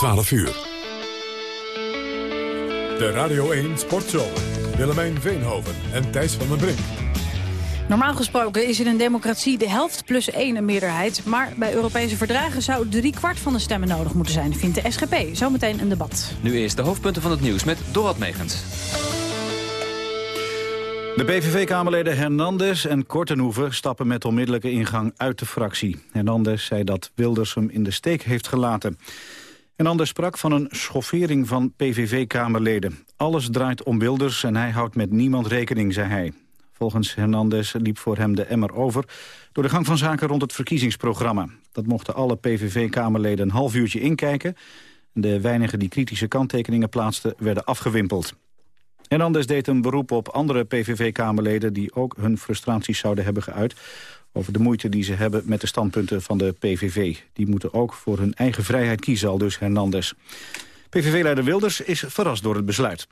12 uur. De Radio 1 Sportshow. Willemijn Veenhoven en Thijs van den Brink. Normaal gesproken is in een democratie de helft plus één een meerderheid. Maar bij Europese verdragen zou drie kwart van de stemmen nodig moeten zijn, vindt de SGP. Zometeen een debat. Nu eerst de hoofdpunten van het nieuws met Dorad Megens. De PVV-kamerleden Hernandez en Kortenhoeven stappen met onmiddellijke ingang uit de fractie. Hernandez zei dat Wilders hem in de steek heeft gelaten. Hernandez sprak van een schoffering van PVV-kamerleden. Alles draait om Wilders en hij houdt met niemand rekening, zei hij. Volgens Hernandez liep voor hem de emmer over... door de gang van zaken rond het verkiezingsprogramma. Dat mochten alle PVV-kamerleden een half uurtje inkijken. De weinigen die kritische kanttekeningen plaatsten werden afgewimpeld. Hernandez deed een beroep op andere PVV-kamerleden... die ook hun frustraties zouden hebben geuit... over de moeite die ze hebben met de standpunten van de PVV. Die moeten ook voor hun eigen vrijheid kiezen, al dus Hernandez. PVV-leider Wilders is verrast door het besluit.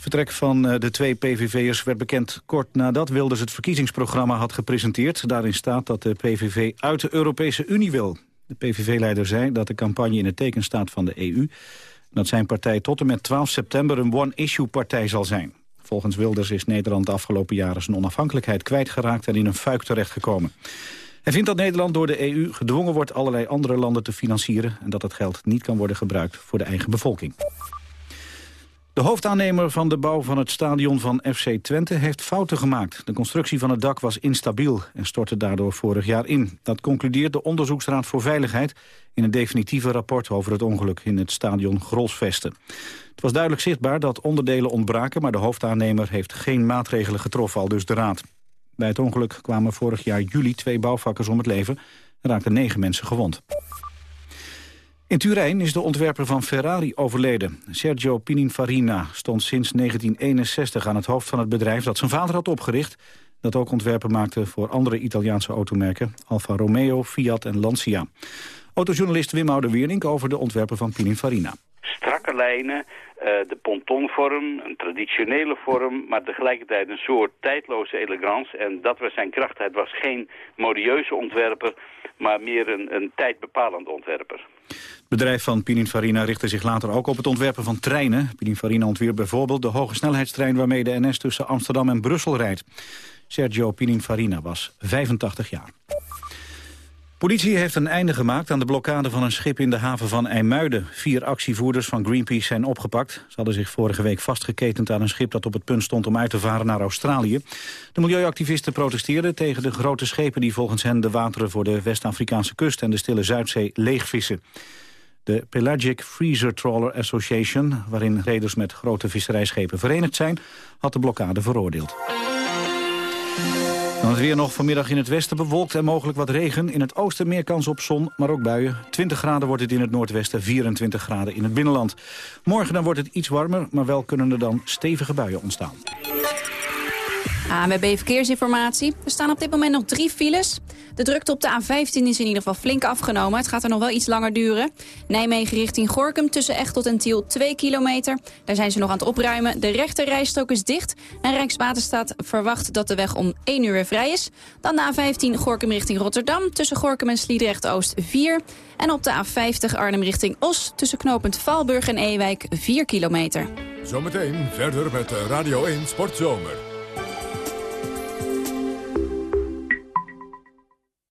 Het vertrek van eh, de twee PVV'ers werd bekend kort nadat Wilders het verkiezingsprogramma had gepresenteerd. Daarin staat dat de PVV uit de Europese Unie wil. De PVV-leider zei dat de campagne in het teken staat van de EU dat zijn partij tot en met 12 september een one-issue-partij zal zijn. Volgens Wilders is Nederland de afgelopen jaren zijn onafhankelijkheid kwijtgeraakt en in een fuik terechtgekomen. Hij vindt dat Nederland door de EU gedwongen wordt allerlei andere landen te financieren... en dat het geld niet kan worden gebruikt voor de eigen bevolking. De hoofdaannemer van de bouw van het stadion van FC Twente heeft fouten gemaakt. De constructie van het dak was instabiel en stortte daardoor vorig jaar in. Dat concludeert de Onderzoeksraad voor Veiligheid... in een definitieve rapport over het ongeluk in het stadion Grolsvesten. Het was duidelijk zichtbaar dat onderdelen ontbraken... maar de hoofdaannemer heeft geen maatregelen getroffen, al dus de raad. Bij het ongeluk kwamen vorig jaar juli twee bouwvakkers om het leven... en raakten negen mensen gewond. In Turijn is de ontwerper van Ferrari overleden. Sergio Pininfarina stond sinds 1961 aan het hoofd van het bedrijf dat zijn vader had opgericht. Dat ook ontwerpen maakte voor andere Italiaanse automerken. Alfa Romeo, Fiat en Lancia. Autojournalist Wim Oude-Wierink over de ontwerpen van Pininfarina. Strakke lijnen, eh, de pontonvorm, een traditionele vorm, maar tegelijkertijd een soort tijdloze elegance. En dat was zijn kracht. Het was geen modieuze ontwerper, maar meer een, een tijdbepalend ontwerper. Het bedrijf van Pininfarina richtte zich later ook op het ontwerpen van treinen. Pininfarina ontwierp bijvoorbeeld de hoge snelheidstrein waarmee de NS tussen Amsterdam en Brussel rijdt. Sergio Pininfarina was 85 jaar. Politie heeft een einde gemaakt aan de blokkade van een schip in de haven van IJmuiden. Vier actievoerders van Greenpeace zijn opgepakt. Ze hadden zich vorige week vastgeketend aan een schip dat op het punt stond om uit te varen naar Australië. De milieuactivisten protesteerden tegen de grote schepen die volgens hen de wateren voor de West-Afrikaanse kust en de Stille Zuidzee leegvissen. De Pelagic Freezer Trawler Association, waarin reders met grote visserijschepen verenigd zijn, had de blokkade veroordeeld. Dan het weer nog vanmiddag in het westen bewolkt en mogelijk wat regen. In het oosten meer kans op zon, maar ook buien. 20 graden wordt het in het noordwesten, 24 graden in het binnenland. Morgen dan wordt het iets warmer, maar wel kunnen er dan stevige buien ontstaan. ANWB Verkeersinformatie. Er staan op dit moment nog drie files. De drukte op de A15 is in ieder geval flink afgenomen. Het gaat er nog wel iets langer duren. Nijmegen richting Gorkum tussen Echtelt en Tiel 2 kilometer. Daar zijn ze nog aan het opruimen. De rechte rijstrook is dicht. En Rijkswaterstaat verwacht dat de weg om 1 uur weer vrij is. Dan de A15 Gorkum richting Rotterdam tussen Gorkum en Sliedrecht-Oost 4. En op de A50 Arnhem richting Os tussen knooppunt Valburg en Ewijk 4 kilometer. Zometeen verder met Radio 1 Sportzomer.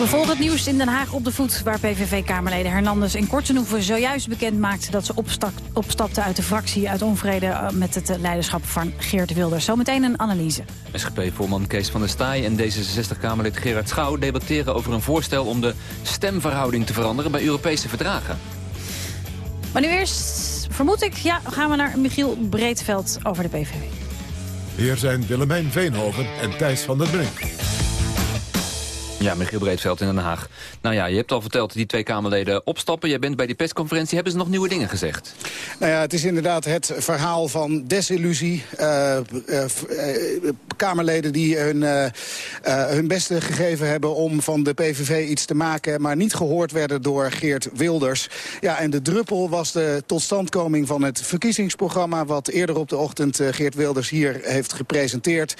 We volgen het nieuws in Den Haag op de voet... waar PVV-kamerleden Hernandez en Kortenhoeven zojuist bekend maakten... dat ze opstak, opstapten uit de fractie uit onvrede eh, met het leiderschap van Geert Wilders. Zometeen een analyse. SGP-voorman Kees van der Staaij en D66-kamerlid Gerard Schouw... debatteren over een voorstel om de stemverhouding te veranderen... bij Europese verdragen. Maar nu eerst, vermoed ik, ja, gaan we naar Michiel Breedveld over de PVV. Hier zijn Willemijn Veenhoven en Thijs van der Brink. Ja, Michiel Breedveld in Den Haag. Nou ja, je hebt al verteld, die twee Kamerleden opstappen. Jij bent bij die persconferentie. Hebben ze nog nieuwe dingen gezegd? Nou ja, het is inderdaad het verhaal van desillusie. Uh, uh, Kamerleden die hun, uh, hun beste gegeven hebben om van de PVV iets te maken... maar niet gehoord werden door Geert Wilders. Ja, en de druppel was de totstandkoming van het verkiezingsprogramma... wat eerder op de ochtend Geert Wilders hier heeft gepresenteerd.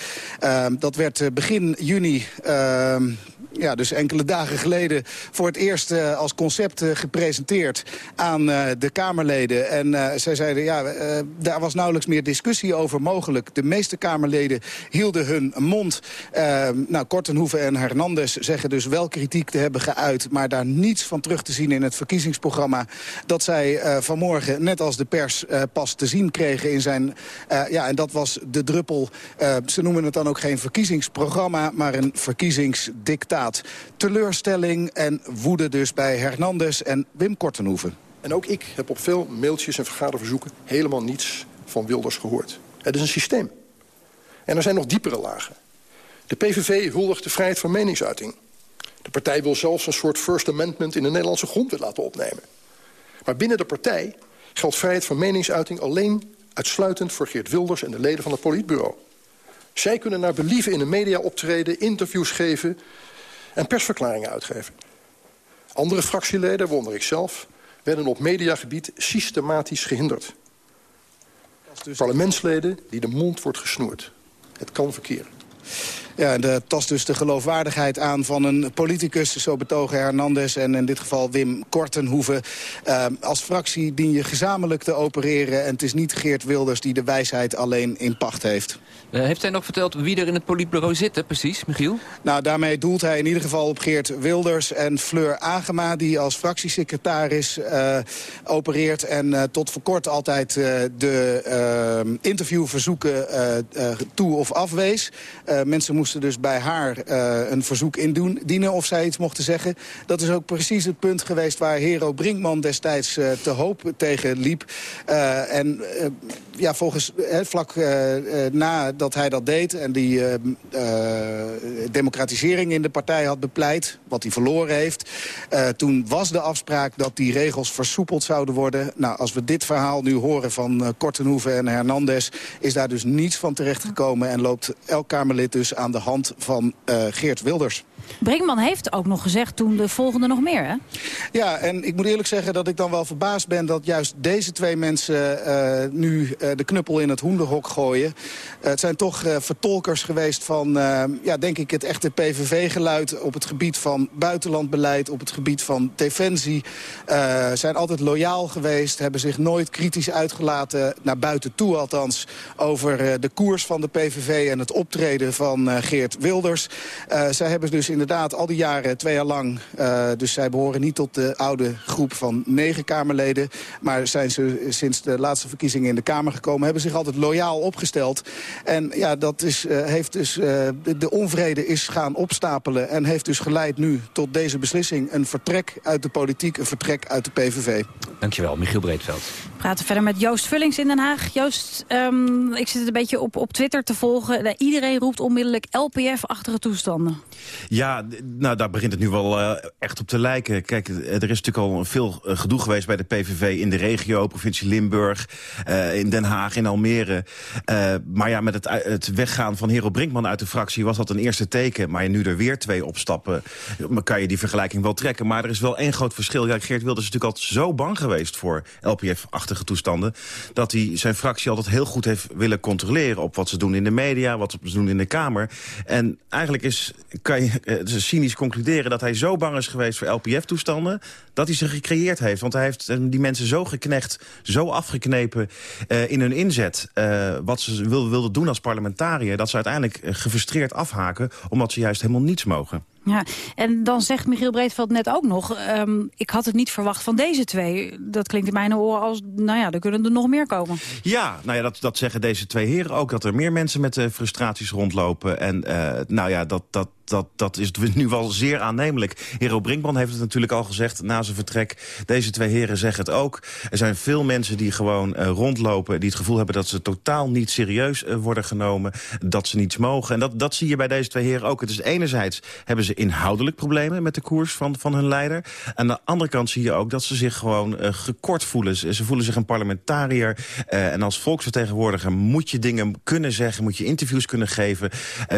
dat werd begin juni ja, dus enkele dagen geleden voor het eerst uh, als concept uh, gepresenteerd aan uh, de Kamerleden. En zij zeiden, ja, daar was nauwelijks meer discussie over mogelijk. De meeste Kamerleden hielden hun mond. nou, Kortenhoeven en Hernandez zeggen dus wel kritiek te hebben geuit... maar daar niets van terug te zien in het verkiezingsprogramma... dat zij vanmorgen, net als de pers, pas te zien kregen in zijn... ja, en dat was de druppel. ze noemen het dan ook geen verkiezingsprogramma, maar een verkiezingsdictaat. Teleurstelling en woede dus bij Hernandez en Wim Kortenhoeven. En ook ik heb op veel mailtjes en vergaderverzoeken helemaal niets van Wilders gehoord. Het is een systeem. En er zijn nog diepere lagen. De PVV huldigt de vrijheid van meningsuiting. De partij wil zelfs een soort First Amendment in de Nederlandse grondwet laten opnemen. Maar binnen de partij geldt vrijheid van meningsuiting alleen uitsluitend voor Geert Wilders en de leden van het politbureau. Zij kunnen naar believen in de media optreden, interviews geven en persverklaringen uitgeven. Andere fractieleden, waaronder ik zelf, werden op mediagebied systematisch gehinderd. Dus... Parlementsleden die de mond wordt gesnoerd. Het kan verkeren. Ja, en dat tast dus de geloofwaardigheid aan van een politicus, zo betogen Hernandez en in dit geval Wim Kortenhoeven. Uh, als fractie dien je gezamenlijk te opereren en het is niet Geert Wilders die de wijsheid alleen in pacht heeft. Uh, heeft hij nog verteld wie er in het politbureau zitten, precies, Michiel? Nou, daarmee doelt hij in ieder geval op Geert Wilders en Fleur Agema... die als fractiesecretaris uh, opereert en tot voor kort altijd de interviewverzoeken toe of afwees. mensen moesten dus bij haar uh, een verzoek indienen of zij iets mochten zeggen. Dat is ook precies het punt geweest waar Hero Brinkman destijds uh, te hoop tegen liep. Uh, en ja, volgens vlak nadat hij dat deed en die democratisering in de partij had bepleit, wat hij verloren heeft, toen was de afspraak dat die regels versoepeld zouden worden. Nou, als we dit verhaal nu horen van Kortenhoeven en Hernandez, is daar dus niets van terechtgekomen en loopt elk Kamerlid dus aan de hand van uh, Geert Wilders. Brinkman heeft ook nog gezegd toen de volgende nog meer, hè? Ja, en ik moet eerlijk zeggen dat ik dan wel verbaasd ben... dat juist deze twee mensen uh, nu uh, de knuppel in het hoenderhok gooien. het zijn toch vertolkers geweest van, ja, denk ik, het echte PVV-geluid... op het gebied van buitenlandbeleid, op het gebied van defensie. zijn altijd loyaal geweest, hebben zich nooit kritisch uitgelaten... naar buiten toe althans, over de koers van de PVV... en het optreden van Geert Wilders. zij hebben dus inderdaad al die jaren, twee jaar lang... Uh, dus zij behoren niet tot de oude groep van negen Kamerleden... maar zijn ze sinds de laatste verkiezingen in de Kamer gekomen... hebben zich altijd loyaal opgesteld. En ja, dat is, uh, heeft dus, uh, de, de, onvrede is gaan opstapelen... en heeft dus geleid nu tot deze beslissing. Een vertrek uit de politiek, een vertrek uit de PVV. Dankjewel, Michiel Breedveld. We praten verder met Joost Vullings in Den Haag. Joost, um, ik zit het een beetje op, op Twitter te volgen. Iedereen roept onmiddellijk LPF-achtige toestanden. Ja, nou daar begint het nu wel uh, echt op te lijken. Kijk, er is natuurlijk al veel uh, gedoe geweest bij de PVV in de regio, provincie Limburg, uh, in Den Haag, in Almere. maar ja, met het, het, weggaan van Hero Brinkman uit de fractie was dat een eerste teken. Maar nu er weer twee opstappen, kan je die vergelijking wel trekken. Maar er is wel één groot verschil. Ja, Geert Wilders is natuurlijk altijd zo bang geweest voor LPF-achtige toestanden, dat hij zijn fractie altijd heel goed heeft willen controleren op wat ze doen in de media, wat ze doen in de Kamer. En eigenlijk is, kan je dus cynisch concluderen dat hij zo bang is geweest voor LPF-toestanden... dat hij ze gecreëerd heeft. Want hij heeft eh, die mensen zo geknecht, zo afgeknepen uh, in hun inzet... Wat ze wilden wilde doen als parlementariër... dat ze uiteindelijk gefrustreerd afhaken omdat ze juist helemaal niets mogen. Ja, en dan zegt Michiel Breedveld net ook nog... Ehm, ik had het niet verwacht van deze twee. Dat klinkt in mijn oren als, nou ja, er kunnen er nog meer komen. Ja, nou ja, dat, dat zeggen deze twee heren ook. Dat er meer mensen met uh, frustraties rondlopen. En uh, nou ja, dat, dat, dat, dat is nu wel zeer aannemelijk. Hero Brinkman heeft het natuurlijk al gezegd na zijn vertrek. Deze twee heren zeggen het ook. Er zijn veel mensen die gewoon uh, rondlopen... die het gevoel hebben dat ze totaal niet serieus worden genomen. Dat ze niets mogen. En dat, dat zie je bij deze twee heren ook. Het is enerzijds hebben ze inhoudelijk problemen... met de koers van, van hun leider. Aan de andere kant zie je ook dat ze zich gewoon uh, gekort voelen. Ze, ze, voelen zich een parlementariër. en als volksvertegenwoordiger moet je dingen kunnen zeggen... moet je interviews kunnen geven...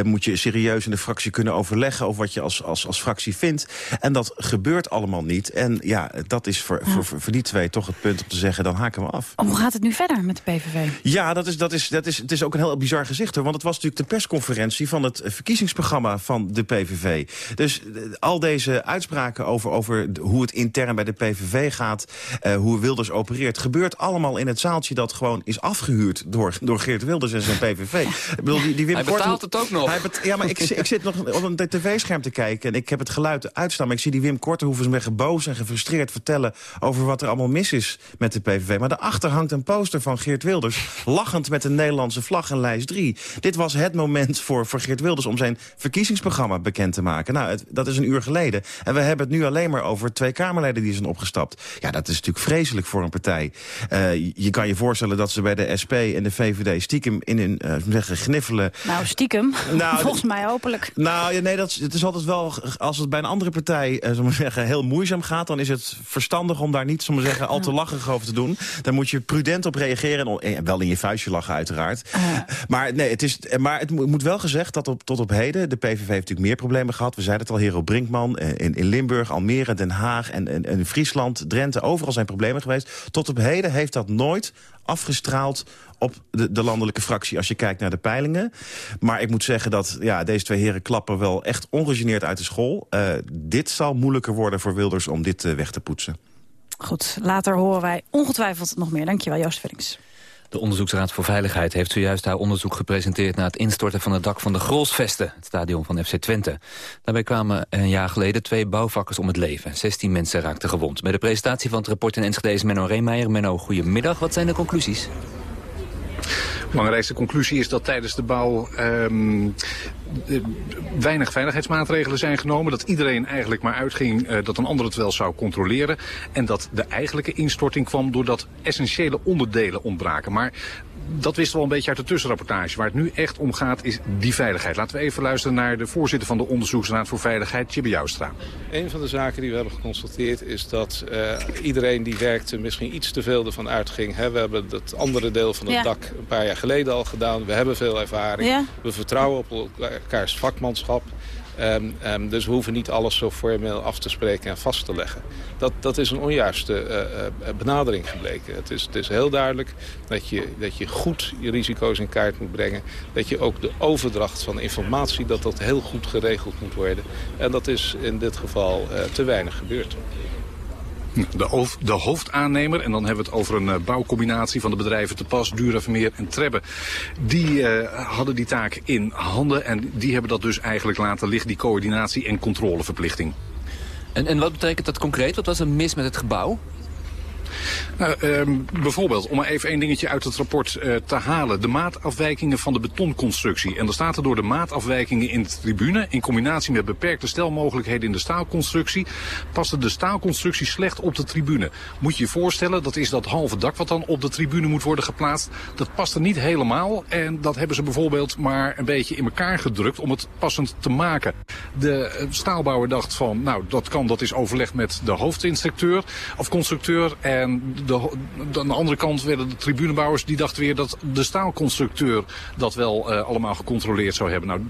moet je serieus in de fractie kunnen overleggen over wat je als, als, als fractie vindt. En dat gebeurt allemaal niet. En ja, dat is voor, ja. voor, voor die twee toch het punt om te zeggen, dan haken we af. Hoe gaat het nu verder met de PVV? Ja, dat is, dat is, dat is, het is ook een heel bizar gezicht. Hoor, want het was natuurlijk de persconferentie van het verkiezingsprogramma van de PVV. Dus al deze uitspraken over, over hoe het intern bij de PVV gaat... Uh, hoe Wilders opereert, gebeurt allemaal in het zaaltje... dat gewoon is afgehuurd door, door Geert Wilders en zijn PVV. Bedoel, die, die Wim hij betaalt Korten, het ook nog. Hij ja, maar ik, ik zit nog op een tv-scherm te kijken en ik heb het geluid uitstaan... maar ik zie die Wim Kortenhoeven me boos en gefrustreerd vertellen... over wat er allemaal mis is met de PVV. Maar daarachter hangt een poster van Geert Wilders... lachend met een Nederlandse vlag en lijst 3. Dit was het moment voor, voor Geert Wilders om zijn verkiezingsprogramma bekend te maken. Nou, het, dat is een uur geleden. En we hebben het nu alleen maar over twee Kamerleden die zijn opgestapt. Ja, dat is natuurlijk vreselijk voor een partij. Uh, je kan je voorstellen dat ze bij de SP en de VVD stiekem in hun uh, zeggen, gniffelen. Nou, stiekem. Nou, Volgens mij openlijk. Nou, nee, dat, het is altijd wel, als het bij een andere partij uh, maar zeggen, heel moeizaam gaat... dan is het verstandig om daar niet maar zeggen, al te lachig over te doen. Dan moet je prudent op reageren. En wel in je vuistje lachen uiteraard. Maar, nee, het is, maar het moet wel gezegd dat op, tot op heden... de PVV heeft natuurlijk meer problemen gehad. Zeiden het al, Hero Brinkman in, in Limburg, Almere, Den Haag... En, en, Friesland, Drenthe, overal zijn problemen geweest. Tot op heden heeft dat nooit afgestraald op de, de, landelijke fractie als je kijkt naar de peilingen. Maar ik moet zeggen dat ja, deze twee heren klappen wel echt ongegeneerd uit de school. Uh, dit zal moeilijker worden voor Wilders om dit uh, weg te poetsen. Goed, later horen wij ongetwijfeld nog meer. Dankjewel, Joost Vellings. De Onderzoeksraad voor Veiligheid heeft zojuist haar onderzoek gepresenteerd... naar het instorten van het dak van de Grolsvesten, het stadion van FC Twente. Daarbij kwamen een jaar geleden twee bouwvakkers om het leven. 16 mensen raakten gewond. Bij de presentatie van het rapport in Enschede is Menno Reemeijer. Menno, goedemiddag. Wat zijn de conclusies? De belangrijkste conclusie is dat tijdens de bouw um, weinig veiligheidsmaatregelen zijn genomen. Dat iedereen eigenlijk maar uitging uh, dat een ander het wel zou controleren. En dat de eigenlijke instorting kwam doordat essentiële onderdelen ontbraken. Maar dat wisten we al een beetje uit de tussenrapportage. Waar het nu echt om gaat is die veiligheid. Laten we even luisteren naar de voorzitter van de Onderzoeksraad voor Veiligheid, Tjibbe Joustra. Een van de zaken die we hebben geconstateerd is dat uh, iedereen die werkte misschien iets te veel ervan uitging. Hè, we hebben het andere deel van het ja. dak een paar jaar geleden al gedaan. We hebben veel ervaring. Ja. We vertrouwen op elkaars vakmanschap. Um, um, dus we hoeven niet alles zo formeel af te spreken en vast te leggen. Dat, dat is een onjuiste uh, uh, benadering gebleken. Het is, het is heel duidelijk dat je, dat je goed je risico's in kaart moet brengen. Dat je ook de overdracht van informatie, dat dat heel goed geregeld moet worden. En dat is in dit geval te weinig gebeurd. De, de, hoofdaannemer, en dan hebben we het over een uh, bouwcombinatie van de bedrijven Te Pas, Dura, Vermeer en Trebbe. Die uh, hadden die taak in handen en die hebben dat dus eigenlijk laten liggen, die coördinatie en controleverplichting. En, en wat betekent dat concreet? Wat was er mis met het gebouw? Nou, um, bijvoorbeeld, om maar even één dingetje uit het rapport uh, te halen. De maatafwijkingen van de betonconstructie. En dan staat er door de maatafwijkingen in de tribune... in combinatie met beperkte stelmogelijkheden in de staalconstructie... paste de staalconstructie slecht op de tribune. Moet je je voorstellen, dat is dat halve dak wat dan op de tribune moet worden geplaatst. Dat past er niet helemaal. En dat hebben ze bijvoorbeeld maar een beetje in elkaar gedrukt... om het passend te maken. De staalbouwer dacht van, nou, dat kan, dat is overlegd met de hoofdinstructeur of constructeur... En de, de, aan de andere kant werden de tribunebouwers die dachten weer dat de staalconstructeur dat wel uh, allemaal gecontroleerd zou hebben. Nou,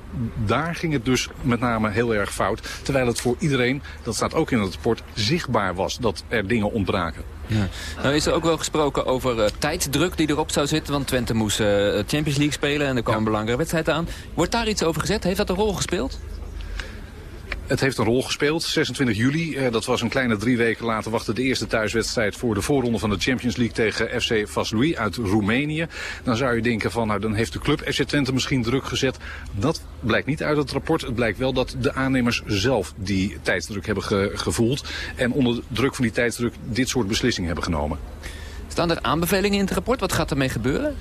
daar ging het dus met name heel erg fout. Terwijl het voor iedereen, dat staat ook in het rapport, zichtbaar was dat er dingen ontbraken. Ja. Nou is er ook wel gesproken over uh, tijdsdruk die erop zou zitten. Want Twente moest uh, Champions League spelen en er kwam ja. een belangrijke wedstrijd aan. Wordt daar iets over gezet? Heeft dat een rol gespeeld? Het heeft een rol gespeeld. 26 juli, eh, dat was een kleine drie weken later, wachtte de eerste thuiswedstrijd voor de voorronde van de Champions League tegen FC Vaslui uit Roemenië. Dan zou je denken van, nou dan heeft de club FC Twente misschien druk gezet. Dat blijkt niet uit het rapport. Het blijkt wel dat de aannemers zelf die tijdsdruk hebben gevoeld. En onder druk van die tijdsdruk dit soort beslissingen hebben genomen. Staan er aanbevelingen in het rapport? Wat gaat ermee gebeuren?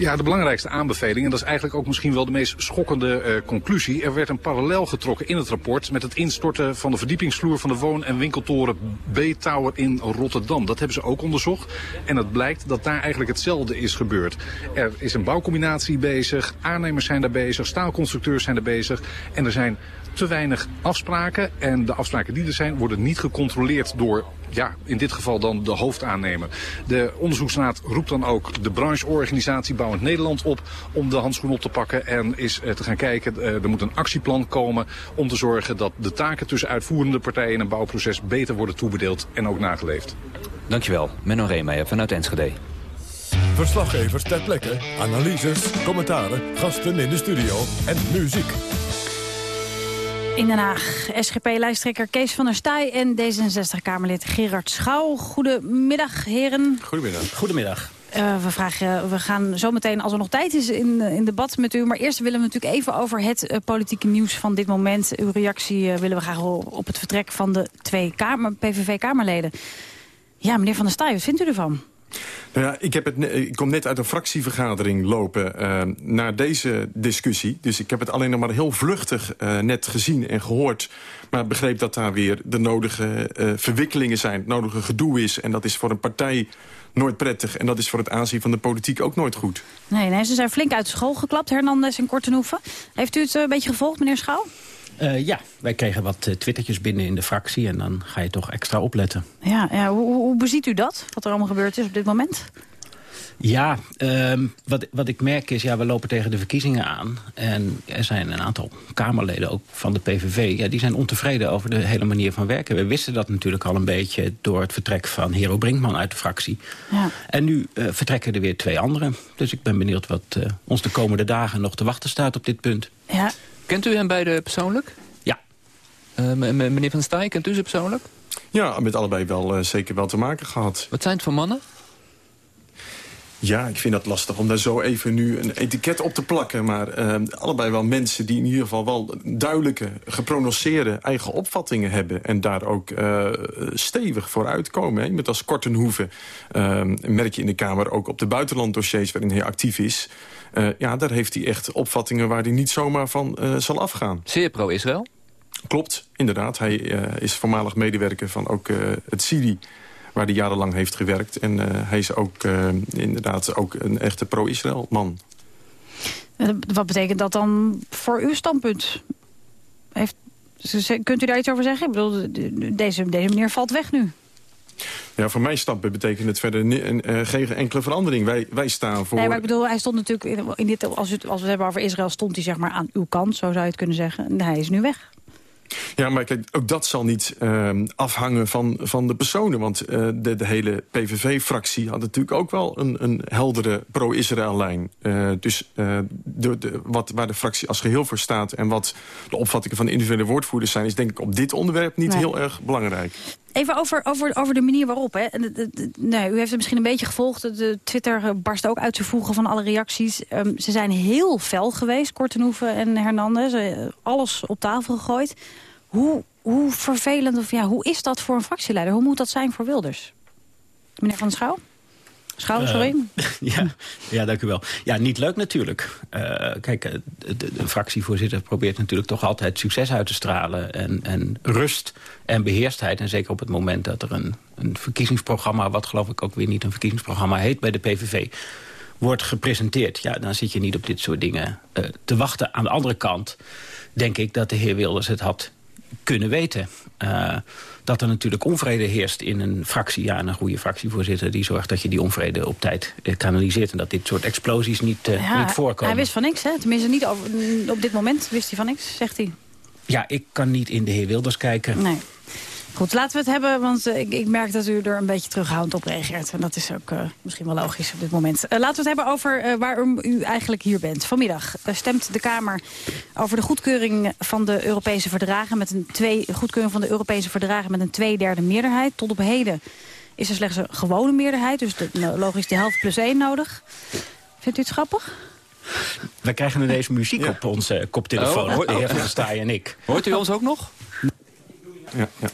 Ja, de belangrijkste aanbeveling, en dat is eigenlijk ook misschien wel de meest schokkende uh, conclusie. Er werd een parallel getrokken in het rapport met het instorten van de verdiepingsvloer van de woon- en winkeltoren B-Tower in Rotterdam. Dat hebben ze ook onderzocht. En het blijkt dat daar eigenlijk hetzelfde is gebeurd. Er is een bouwcombinatie bezig, aannemers zijn daar bezig, staalconstructeurs zijn er bezig. En er zijn te weinig afspraken. En de afspraken die er zijn worden niet gecontroleerd door ja, in dit geval dan de hoofdaannemer. De onderzoeksraad roept dan ook de brancheorganisatie Bouwend Nederland op om de handschoen op te pakken en is eh, te gaan kijken. Eh, er moet een actieplan komen om te zorgen dat de taken tussen uitvoerende partijen in een bouwproces beter worden toebedeeld en ook nageleefd. Dankjewel, Menno Reemeijer vanuit Enschede. Verslaggevers ter plekke, analyses, commentaren, gasten in de studio en muziek. In Den Haag, SGP-lijsttrekker Kees van der Staaij en D66-Kamerlid Gerard Schouw. Goedemiddag, heren. Goedemiddag. Goedemiddag. Uh, we, vragen, we gaan zometeen, als er nog tijd is, in, in debat met u. Maar eerst willen we natuurlijk even over het uh, politieke nieuws van dit moment. Uw reactie uh, willen we graag op het vertrek van de twee PVV-Kamerleden. Ja, meneer Van der Staaij, wat vindt u ervan? Nou ja, ik, heb het, kom net uit een fractievergadering lopen uh, naar deze discussie. Dus ik heb het alleen nog maar heel vluchtig uh, net gezien en gehoord. Maar begreep dat daar weer de nodige uh, verwikkelingen zijn. Het nodige gedoe is. En dat is voor een partij nooit prettig. En dat is voor het aanzien van de politiek ook nooit goed. Nee, nee ze zijn flink uit school geklapt, Hernandez en Kortenhoeven. Heeft u het een beetje gevolgd, meneer Schouw? Uh, ja, wij kregen wat uh, twittertjes binnen in de fractie... en dan ga je toch extra opletten. Ja, ja hoe, hoe beziet u dat, wat er allemaal gebeurd is op dit moment? Ja, um, wat, wat ik merk is, ja, we lopen tegen de verkiezingen aan. En er zijn een aantal Kamerleden, ook van de PVV... Ja, die zijn ontevreden over de hele manier van werken. We wisten dat natuurlijk al een beetje door het vertrek van Hero Brinkman uit de fractie. Ja. En nu uh, vertrekken er weer twee anderen. Dus ik ben benieuwd wat uh, ons de komende dagen nog te wachten staat op dit punt. Ja. Kent u hem beide persoonlijk? Ja. Uh, meneer Van Staaij, kent u ze persoonlijk? Ja, met allebei wel zeker wel te maken gehad. Wat zijn het voor mannen? Ja, ik vind dat lastig om daar zo even nu een etiket op te plakken. Maar uh, allebei wel mensen die in ieder geval wel duidelijke, geprononceerde eigen opvattingen hebben. En daar ook uh, stevig voor uitkomen. Hè. Met als Kortenhoeven uh, merk je in de Kamer ook op de buitenlanddossiers waarin hij actief is. Uh, ja, daar heeft hij echt opvattingen waar hij niet zomaar van uh, zal afgaan. Zeer pro-Israël? Klopt, inderdaad. Hij uh, is voormalig medewerker van ook het CIRI waar hij jarenlang heeft gewerkt. En uh, hij is ook uh, inderdaad ook een echte pro-Israël man. Wat betekent dat dan voor uw standpunt? Heeft, kunt u daar iets over zeggen? Ik bedoel, deze, deze meneer valt weg nu. Ja, voor mijn standpunt betekent het verder uh, geen enkele verandering. Wij, wij staan voor... Nee, maar ik bedoel, hij stond natuurlijk... In, in dit, als, het, als we het hebben over Israël, stond hij zeg maar aan uw kant. Zo zou je het kunnen zeggen. En hij is nu weg. Ja, maar kijk, ook dat zal niet uh, afhangen van, van de personen. Want uh, de, de hele PVV-fractie had natuurlijk ook wel een, een heldere pro-Israël-lijn. Uh, dus de, de, wat, waar de fractie als geheel voor staat... en wat de opvattingen van de individuele woordvoerders zijn... is denk ik op dit onderwerp niet nee. heel erg belangrijk. Even over, over, over de manier waarop. Hè. Nee, u heeft het misschien een beetje gevolgd. De Twitter barst ook uit te voegen van alle reacties. Um, ze zijn heel fel geweest, Kortenhoeven en Hernandez. Alles op tafel gegooid. Hoe, hoe vervelend, of ja, hoe is dat voor een fractieleider? Hoe moet dat zijn voor Wilders? Meneer Van Schouw? Schouw, sorry. Uh, ja, ja, dank u wel. Ja, niet leuk natuurlijk. Uh, kijk, de, de, fractievoorzitter probeert natuurlijk toch altijd succes uit te stralen. En, en rust en beheerstheid. En zeker op het moment dat er een, een verkiezingsprogramma... wat geloof ik ook weer niet een verkiezingsprogramma heet bij de PVV wordt gepresenteerd. Ja, dan zit je niet op dit soort dingen uh, te wachten. Aan de andere kant denk ik dat de heer Wilders het had kunnen weten. Uh, dat er natuurlijk onvrede heerst in een fractie. Ja, en een goede fractievoorzitter die zorgt dat je die onvrede op tijd kanaliseert. En dat dit soort explosies niet, uh, ja, niet voorkomen. Hij wist van niks, hè? Tenminste, niet over, op dit moment wist hij van niks, zegt hij. Ja, ik kan niet in de heer Wilders kijken. Nee. Goed, laten we het hebben, want uh, ik, ik, merk dat u er een beetje terughoudend op reageert. En dat is ook uh, misschien wel logisch op dit moment. Uh, laten we het hebben over waarom u eigenlijk hier bent. Vanmiddag stemt de Kamer over de goedkeuring van de Europese verdragen... met een twee, goedkeuring van de Europese verdragen met een tweederde meerderheid. Tot op heden is er slechts een gewone meerderheid, dus de, nou, logisch de helft plus één nodig. Vindt u het grappig? We krijgen ineens muziek op onze koptelefoon, oh, de heer Van Staaij en ik. Hoort u ons ook nog? Ja, ja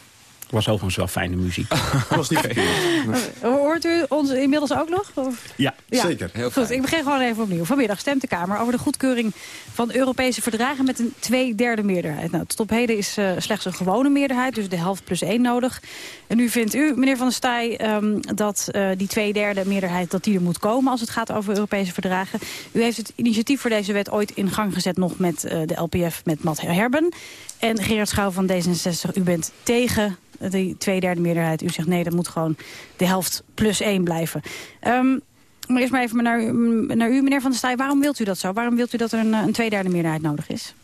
was overigens wel fijne muziek. dat was niet verkeerd. Hoort u ons inmiddels ook nog? Ja, zeker. Heel Goed, ik begin gewoon even opnieuw. Vanmiddag stemt de Kamer over de goedkeuring van Europese verdragen met een tweederde meerderheid. Nou, tot op heden is uh, slechts een gewone meerderheid, dus de helft plus één nodig. En nu vindt u, meneer Van der Staaij, um, dat uh, die tweederde meerderheid dat die er moet komen als het gaat over Europese verdragen. U heeft het initiatief voor deze wet ooit in gang gezet nog met uh, de LPF, met Matt Herben. En Gerard Schouw van D66, u bent tegen die tweederde meerderheid. U zegt nee, dat moet gewoon de helft plus één blijven. Um, maar eerst maar even naar, naar u, meneer Van der Staaij. Waarom wilt u dat zo? Waarom wilt u dat er een, een tweederde meerderheid nodig is?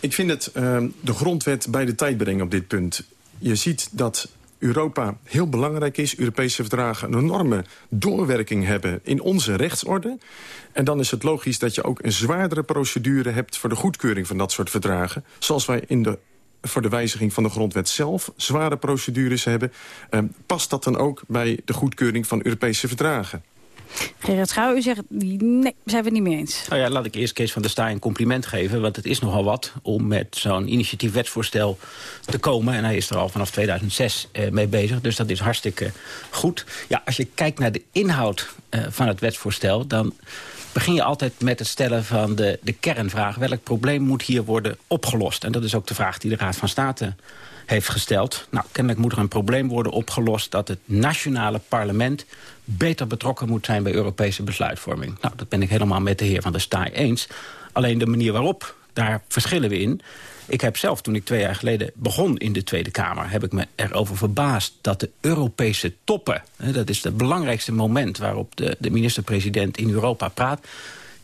Ik vind het uh, de grondwet bij de tijd brengen op dit punt. Je ziet dat Europa heel belangrijk is. Europese verdragen een enorme doorwerking hebben in onze rechtsorde. En dan is het logisch dat je ook een zwaardere procedure hebt... voor de goedkeuring van dat soort verdragen. Zoals wij in de voor de wijziging van de grondwet zelf zware procedures hebben. Uh, past dat dan ook bij de goedkeuring van Europese verdragen? Gerard Schouw, u zegt, nee, zijn we het niet mee eens. Nou ja, laat ik eerst Kees van der Staaij een compliment geven. Want het is nogal wat om met zo'n initiatief wetsvoorstel te komen. En hij is er al vanaf 2006 eh, mee bezig. Dus dat is hartstikke goed. Ja, als je kijkt naar de inhoud eh, van het wetsvoorstel... dan begin je altijd met het stellen van de, de kernvraag... welk probleem moet hier worden opgelost? En dat is ook de vraag die de Raad van State heeft gesteld. Nou, kennelijk moet er een probleem worden opgelost... dat het nationale parlement beter betrokken moet zijn... bij Europese besluitvorming. Nou, dat ben ik helemaal met de heer Van der Staaij eens. Alleen de manier waarop, daar verschillen we in. Ik heb zelf, toen ik twee jaar geleden begon in de Tweede Kamer... heb ik me erover verbaasd dat de Europese toppen... Hè, dat is het belangrijkste moment waarop de, de minister-president in Europa praat...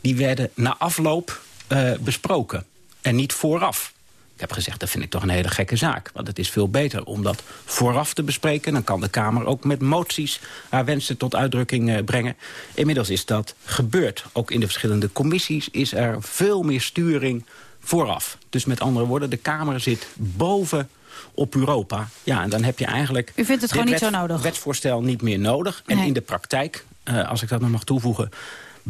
die werden na afloop uh, besproken en niet vooraf. Ik heb gezegd, dat vind ik toch een hele gekke zaak. Want het is veel beter om dat vooraf te bespreken. Dan kan de Kamer ook met moties haar wensen tot uitdrukking uh, brengen. Inmiddels is dat gebeurd. Ook in de verschillende commissies is er veel meer sturing vooraf. Dus met andere woorden, de Kamer zit boven op Europa. Ja, en dan heb je eigenlijk... U vindt het gewoon niet zo nodig? wetsvoorstel niet meer nodig. En in de praktijk, uh, als ik dat nog mag toevoegen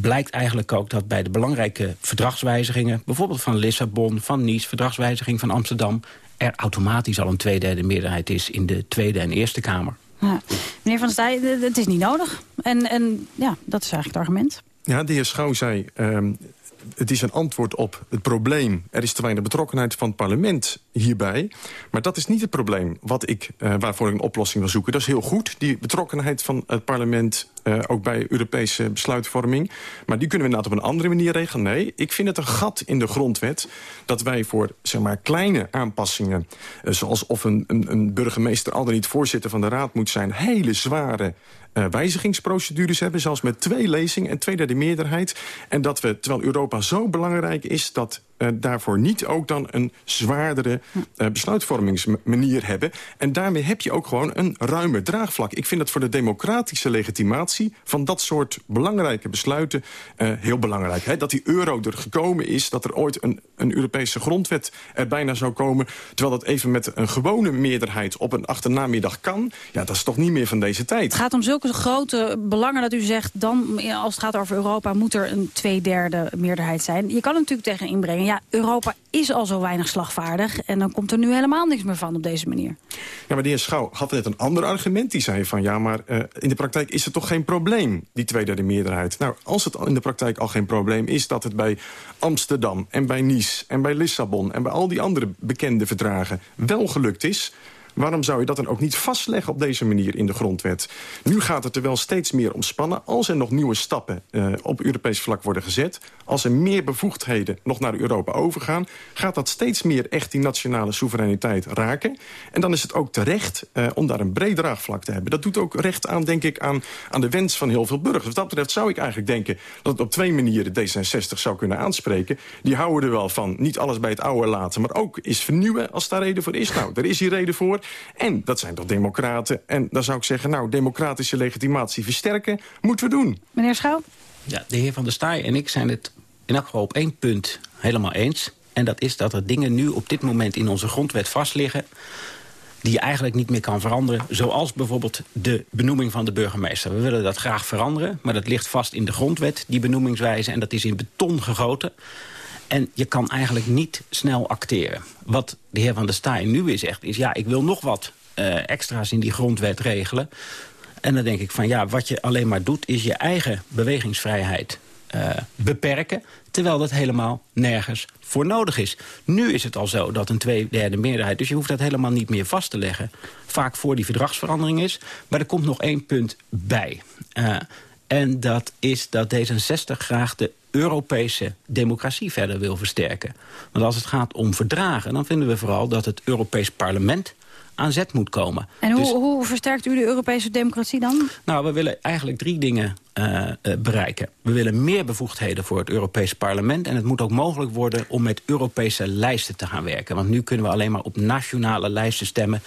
blijkt eigenlijk ook dat bij de belangrijke verdragswijzigingen... bijvoorbeeld van Lissabon, van Nice, verdragswijziging van Amsterdam... er automatisch al een tweederde meerderheid is in de Tweede en Eerste Kamer. Ja. Meneer Van der Staaij, het is niet nodig. En, en ja, dat is eigenlijk het argument. Ja, de heer Schouw zei... Ehm, het is een antwoord op het probleem. Er is te weinig betrokkenheid van het parlement hierbij. Maar dat is niet het probleem wat ik, uh, waarvoor ik een oplossing wil zoeken. Dat is heel goed, die betrokkenheid van het parlement... Uh, ook bij Europese besluitvorming. Maar die kunnen we inderdaad op een andere manier regelen. Nee, ik vind het een gat in de grondwet... dat wij voor zeg maar, kleine aanpassingen... Uh, zoals of een, een, een burgemeester al dan niet voorzitter van de raad moet zijn... hele zware wijzigingsprocedures hebben. Zelfs met twee lezingen en tweederde meerderheid. En dat we, terwijl Europa zo belangrijk is... dat uh, daarvoor niet ook dan een zwaardere uh, besluitvormingsmanier hebben. En daarmee heb je ook gewoon een ruime draagvlak. Ik vind dat voor de democratische legitimatie van dat soort belangrijke besluiten uh, heel belangrijk. Hè? Dat die euro er gekomen is, dat er ooit een, een Europese grondwet er bijna zou komen. Terwijl dat even met een gewone meerderheid op een achternamiddag kan. Ja, dat is toch niet meer van deze tijd. Het gaat om zulke grote belangen dat u zegt... dan, als het gaat over Europa, moet er een tweederde meerderheid zijn. Je kan natuurlijk tegen inbrengen ja, Europa is al zo weinig slagvaardig... en dan komt er nu helemaal niks meer van op deze manier. Ja, maar de heer Schouw had net een ander argument. Die zei van, ja, maar uh, in de praktijk is het toch geen probleem, die tweederde meerderheid. Nou, als het in de praktijk al geen probleem is... dat het bij Amsterdam en bij Nice en bij Lissabon... en bij al die andere bekende verdragen wel gelukt is... Waarom zou je dat dan ook niet vastleggen op deze manier in de grondwet? Nu gaat het er wel steeds meer om spannen. Als er nog nieuwe stappen uh, op Europees vlak worden gezet... als er meer bevoegdheden nog naar Europa overgaan... gaat dat steeds meer echt die nationale soevereiniteit raken. En dan is het ook terecht uh, om daar een breed draagvlak te hebben. Dat doet ook recht aan, denk ik, aan, aan de wens van heel veel burgers. Wat dat betreft zou ik eigenlijk denken dat het op twee manieren D66 zou kunnen aanspreken. Die houden er wel van niet alles bij het oude laten... maar ook is vernieuwen als daar reden voor is. Nou, daar is die reden voor. En dat zijn toch democraten. En dan zou ik zeggen, nou, democratische legitimatie versterken... moeten we doen. Meneer Schouw? Ja, de heer Van der Staaij en ik zijn het in elk geval op één punt helemaal eens. En dat is dat er dingen nu op dit moment in onze grondwet vastliggen die je eigenlijk niet meer kan veranderen. Zoals bijvoorbeeld de benoeming van de burgemeester. We willen dat graag veranderen, maar dat ligt vast in de grondwet, die benoemingswijze. En dat is in beton gegoten. En je kan eigenlijk niet snel acteren. Wat de heer Van der Staaij nu weer zegt, is ja, ik wil nog wat uh, extra's in die grondwet regelen. En dan denk ik van ja, wat je alleen maar doet... is je eigen bewegingsvrijheid uh, beperken... terwijl dat helemaal nergens voor nodig is. Nu is het al zo dat een tweederde meerderheid... dus je hoeft dat helemaal niet meer vast te leggen... vaak voor die verdragsverandering is. Maar er komt nog één punt bij. Uh, en dat is dat D66 graag de Europese democratie verder wil versterken. Want als het gaat om verdragen... dan vinden we vooral dat het Europees Parlement aan zet moet komen. En hoe, dus, hoe versterkt u de Europese democratie dan? Nou, we willen eigenlijk drie dingen uh, uh, bereiken. We willen meer bevoegdheden voor het Europese parlement... en het moet ook mogelijk worden om met Europese lijsten te gaan werken. Want nu kunnen we alleen maar op nationale lijsten stemmen...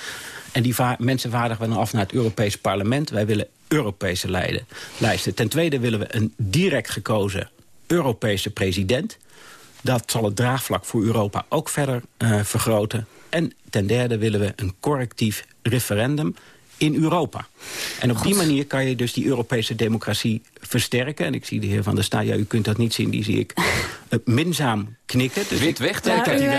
En die mensen vaardigen we dan af naar het Europese parlement. Wij willen Europese lijsten. Ten tweede willen we een direct gekozen Europese president. Dat zal het draagvlak voor Europa ook verder uh, vergroten. En ten derde willen we een correctief referendum in Europa. En op die manier kan je dus die Europese democratie versterken. En ik zie de heer Van der Staaij, ja, u kunt dat niet zien, die zie ik uh, minzaam knikken. Dus Wit weg, ik,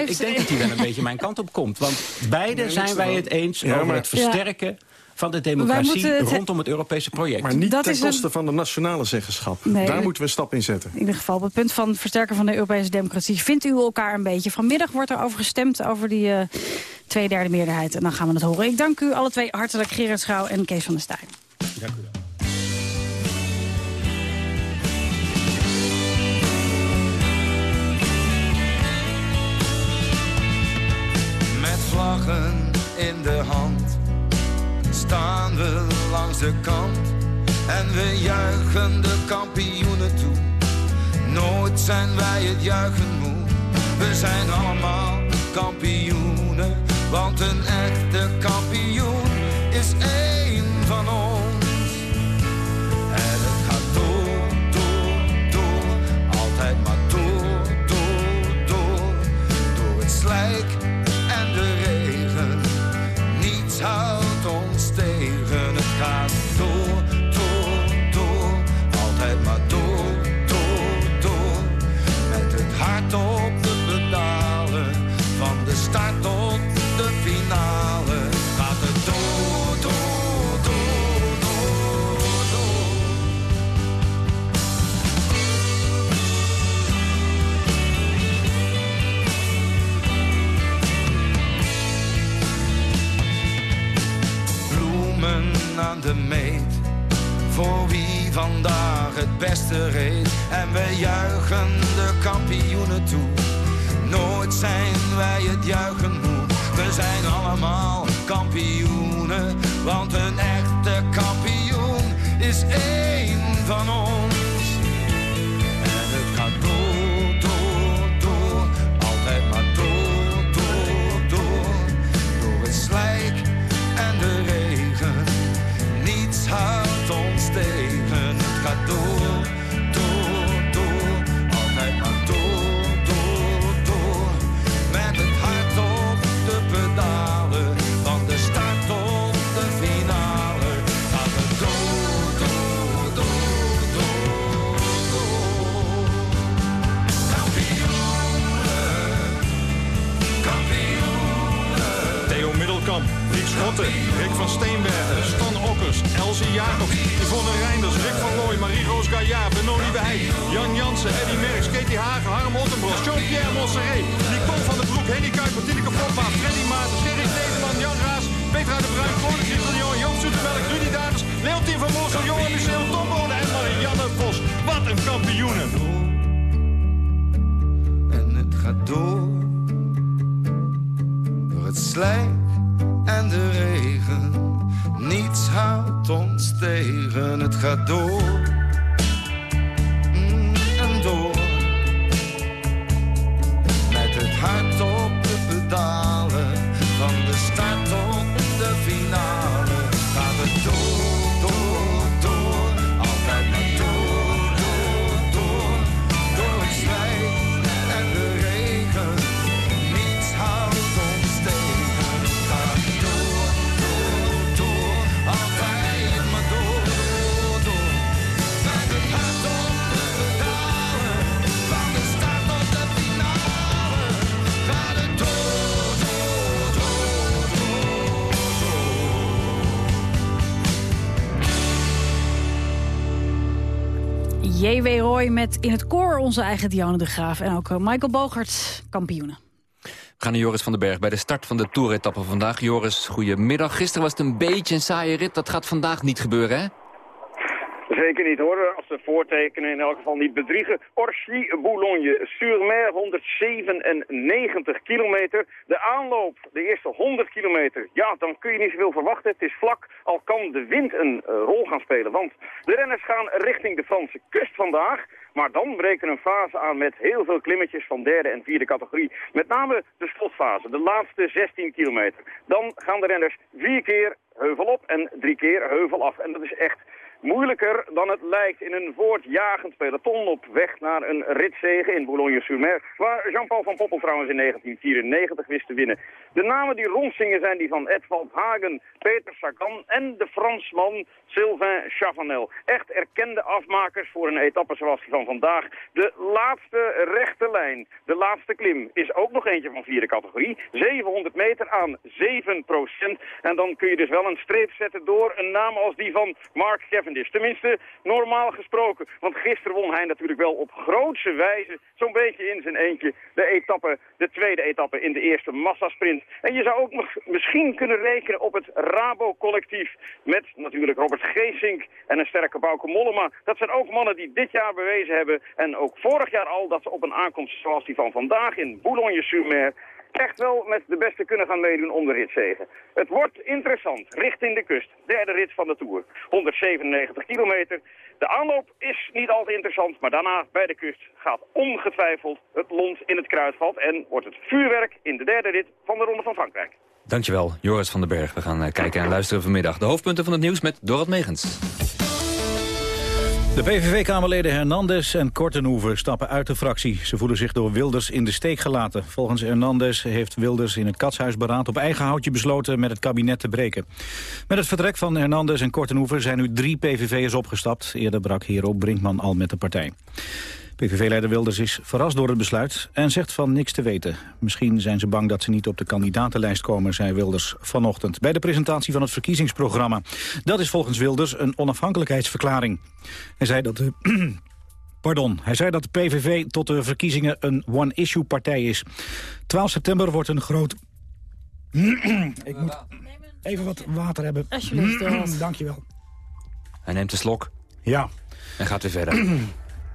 ik denk dat hij wel een beetje mijn kant op komt. Want beide zijn wij het eens over het versterken van de democratie rondom het Europese project. Maar niet dat ten koste van de nationale zeggenschap. Daar moeten we een stap in zetten. In ieder geval op het punt van versterken van de Europese democratie... vindt u elkaar een beetje. Vanmiddag wordt er over gestemd over die uh, tweederde meerderheid. En dan gaan we het horen. Ik dank u alle twee hartelijk, Gerard Schouw en Kees van der Staaij. Dank u wel. Met vlaggen in de hand staan we langs de kant en we juichen de kampioenen toe. Nooit zijn wij het juichen moe, we zijn allemaal kampioenen, want een echte het beste reed. En we juichen de kampioenen toe. Nooit zijn wij het juichen moe. We zijn allemaal kampioenen. Want een echte kampioen is één van ons. Met in het koor onze eigen Diane de Graaf. En ook eh, Michael Bogert, kampioenen. We gaan naar Joris van den Berg bij de start van de toeretappe vandaag. Joris, goedemiddag. Gisteren was het een beetje een saaie rit. Dat gaat vandaag niet gebeuren, hè? Zeker niet hoor, als de voortekenen in elk geval niet bedriegen. Orchy Boulogne-sur-Mer, 197 kilometer. De aanloop, de eerste 100 kilometer, ja, dan kun je niet zoveel verwachten. Het is vlak, al kan de wind een uh, rol gaan spelen. Want de renners gaan richting de Franse kust vandaag. Maar dan breken een fase aan met heel veel klimmetjes van derde en vierde categorie. Met name de slotfase, de laatste 16 kilometer. Dan gaan de renners vier keer heuvel op en drie keer heuvel af. En dat is echt moeilijker dan het lijkt in een voortjagend peloton op weg naar een ritzege in Boulogne-sur-Mer, waar Jean-Paul van Poppel trouwens in 1994 wist te winnen. De namen die rondzingen zijn die van Edvald Hagen, Peter Sagan en de Fransman Sylvain Chavanel. Echt erkende afmakers voor een etappe zoals die van vandaag. De laatste rechte lijn, de laatste klim, is ook nog eentje van vierde categorie. 700 meter aan 7 procent. En dan kun je dus wel een streep zetten door een naam als die van Mark Kevin is. Tenminste, normaal gesproken. Want gisteren won hij natuurlijk wel op grootse wijze, zo'n beetje in zijn eentje, de etappe, de tweede etappe in de eerste massasprint. En je zou ook nog misschien kunnen rekenen op het Rabo-collectief. Met natuurlijk Robert Geesink en een sterke Bauke Mollema. Dat zijn ook mannen die dit jaar bewezen hebben, en ook vorig jaar al, dat ze op een aankomst zoals die van vandaag in Boulogne-sur-Mer echt wel met de beste kunnen gaan meedoen om de ritzegen. Het wordt interessant, richting de kust. Derde rit van de Tour. 197 kilometer. De aanloop is niet al te interessant, maar daarna bij de kust gaat ongetwijfeld het lont in het kruidvat... en wordt het vuurwerk in de derde rit van de Ronde van Frankrijk. Dankjewel, Joris van den Berg. We gaan eh, kijken en luisteren vanmiddag. De hoofdpunten van het nieuws met Dorot Megens. De PVV-kamerleden Hernandez en Kortenhoeven stappen uit de fractie. Ze voelen zich door Wilders in de steek gelaten. Volgens Hernandez heeft Wilders in het Katshuisberaad op eigen houtje besloten met het kabinet te breken. Met het vertrek van Hernandez en Kortenhoeven zijn nu drie PVV'ers opgestapt. Eerder brak Hero Brinkman al met de partij. PVV-leider Wilders is verrast door het besluit en zegt van niks te weten. Misschien zijn ze bang dat ze niet op de kandidatenlijst komen, zei Wilders vanochtend... bij de presentatie van het verkiezingsprogramma. Dat is volgens Wilders een onafhankelijkheidsverklaring. Hij zei dat de... Pardon, hij zei dat de PVV tot de verkiezingen een one-issue-partij is. 12 september wordt een groot... Ik moet even wat water hebben. Alsjeblieft. Dankjewel. Hij neemt een slok. Ja. En gaat weer verder.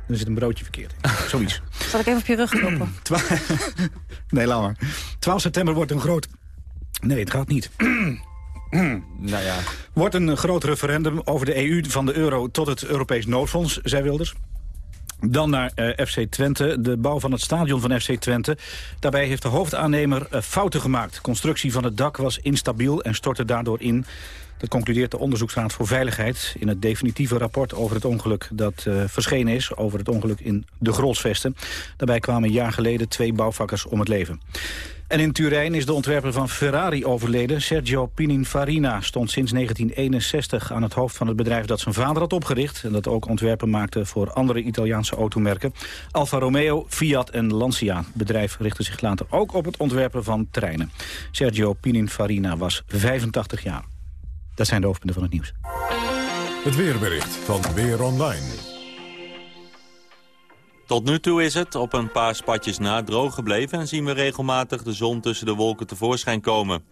Er zit een broodje verkeerd in. Zoiets. Zal ik even op je rug kloppen? nee, laat maar. 12 september wordt een groot... Nee, het gaat niet. nou ja. Wordt een groot referendum over de EU van de euro tot het Europees noodfonds, zei Wilders. Dan naar uh, FC Twente, de bouw van het stadion van FC Twente. Daarbij heeft de hoofdaannemer uh, fouten gemaakt. De constructie van het dak was instabiel en stortte daardoor in. Dat concludeert de Onderzoeksraad voor Veiligheid... in het definitieve rapport over het ongeluk dat uh, verschenen is... over het ongeluk in de Grolsvesten. Daarbij kwamen een jaar geleden twee bouwvakkers om het leven. En in Turijn is de ontwerper van Ferrari overleden. Sergio Pininfarina stond sinds 1961 aan het hoofd van het bedrijf dat zijn vader had opgericht. En dat ook ontwerpen maakte voor andere Italiaanse automerken. Alfa Romeo, Fiat en Lancia. Het bedrijf richtte zich later ook op het ontwerpen van treinen. Sergio Pininfarina was 85 jaar. Dat zijn de hoofdpunten van het nieuws. Het weerbericht van Weer Online. Tot nu toe is het op een paar spatjes na droog gebleven... en zien we regelmatig de zon tussen de wolken tevoorschijn komen.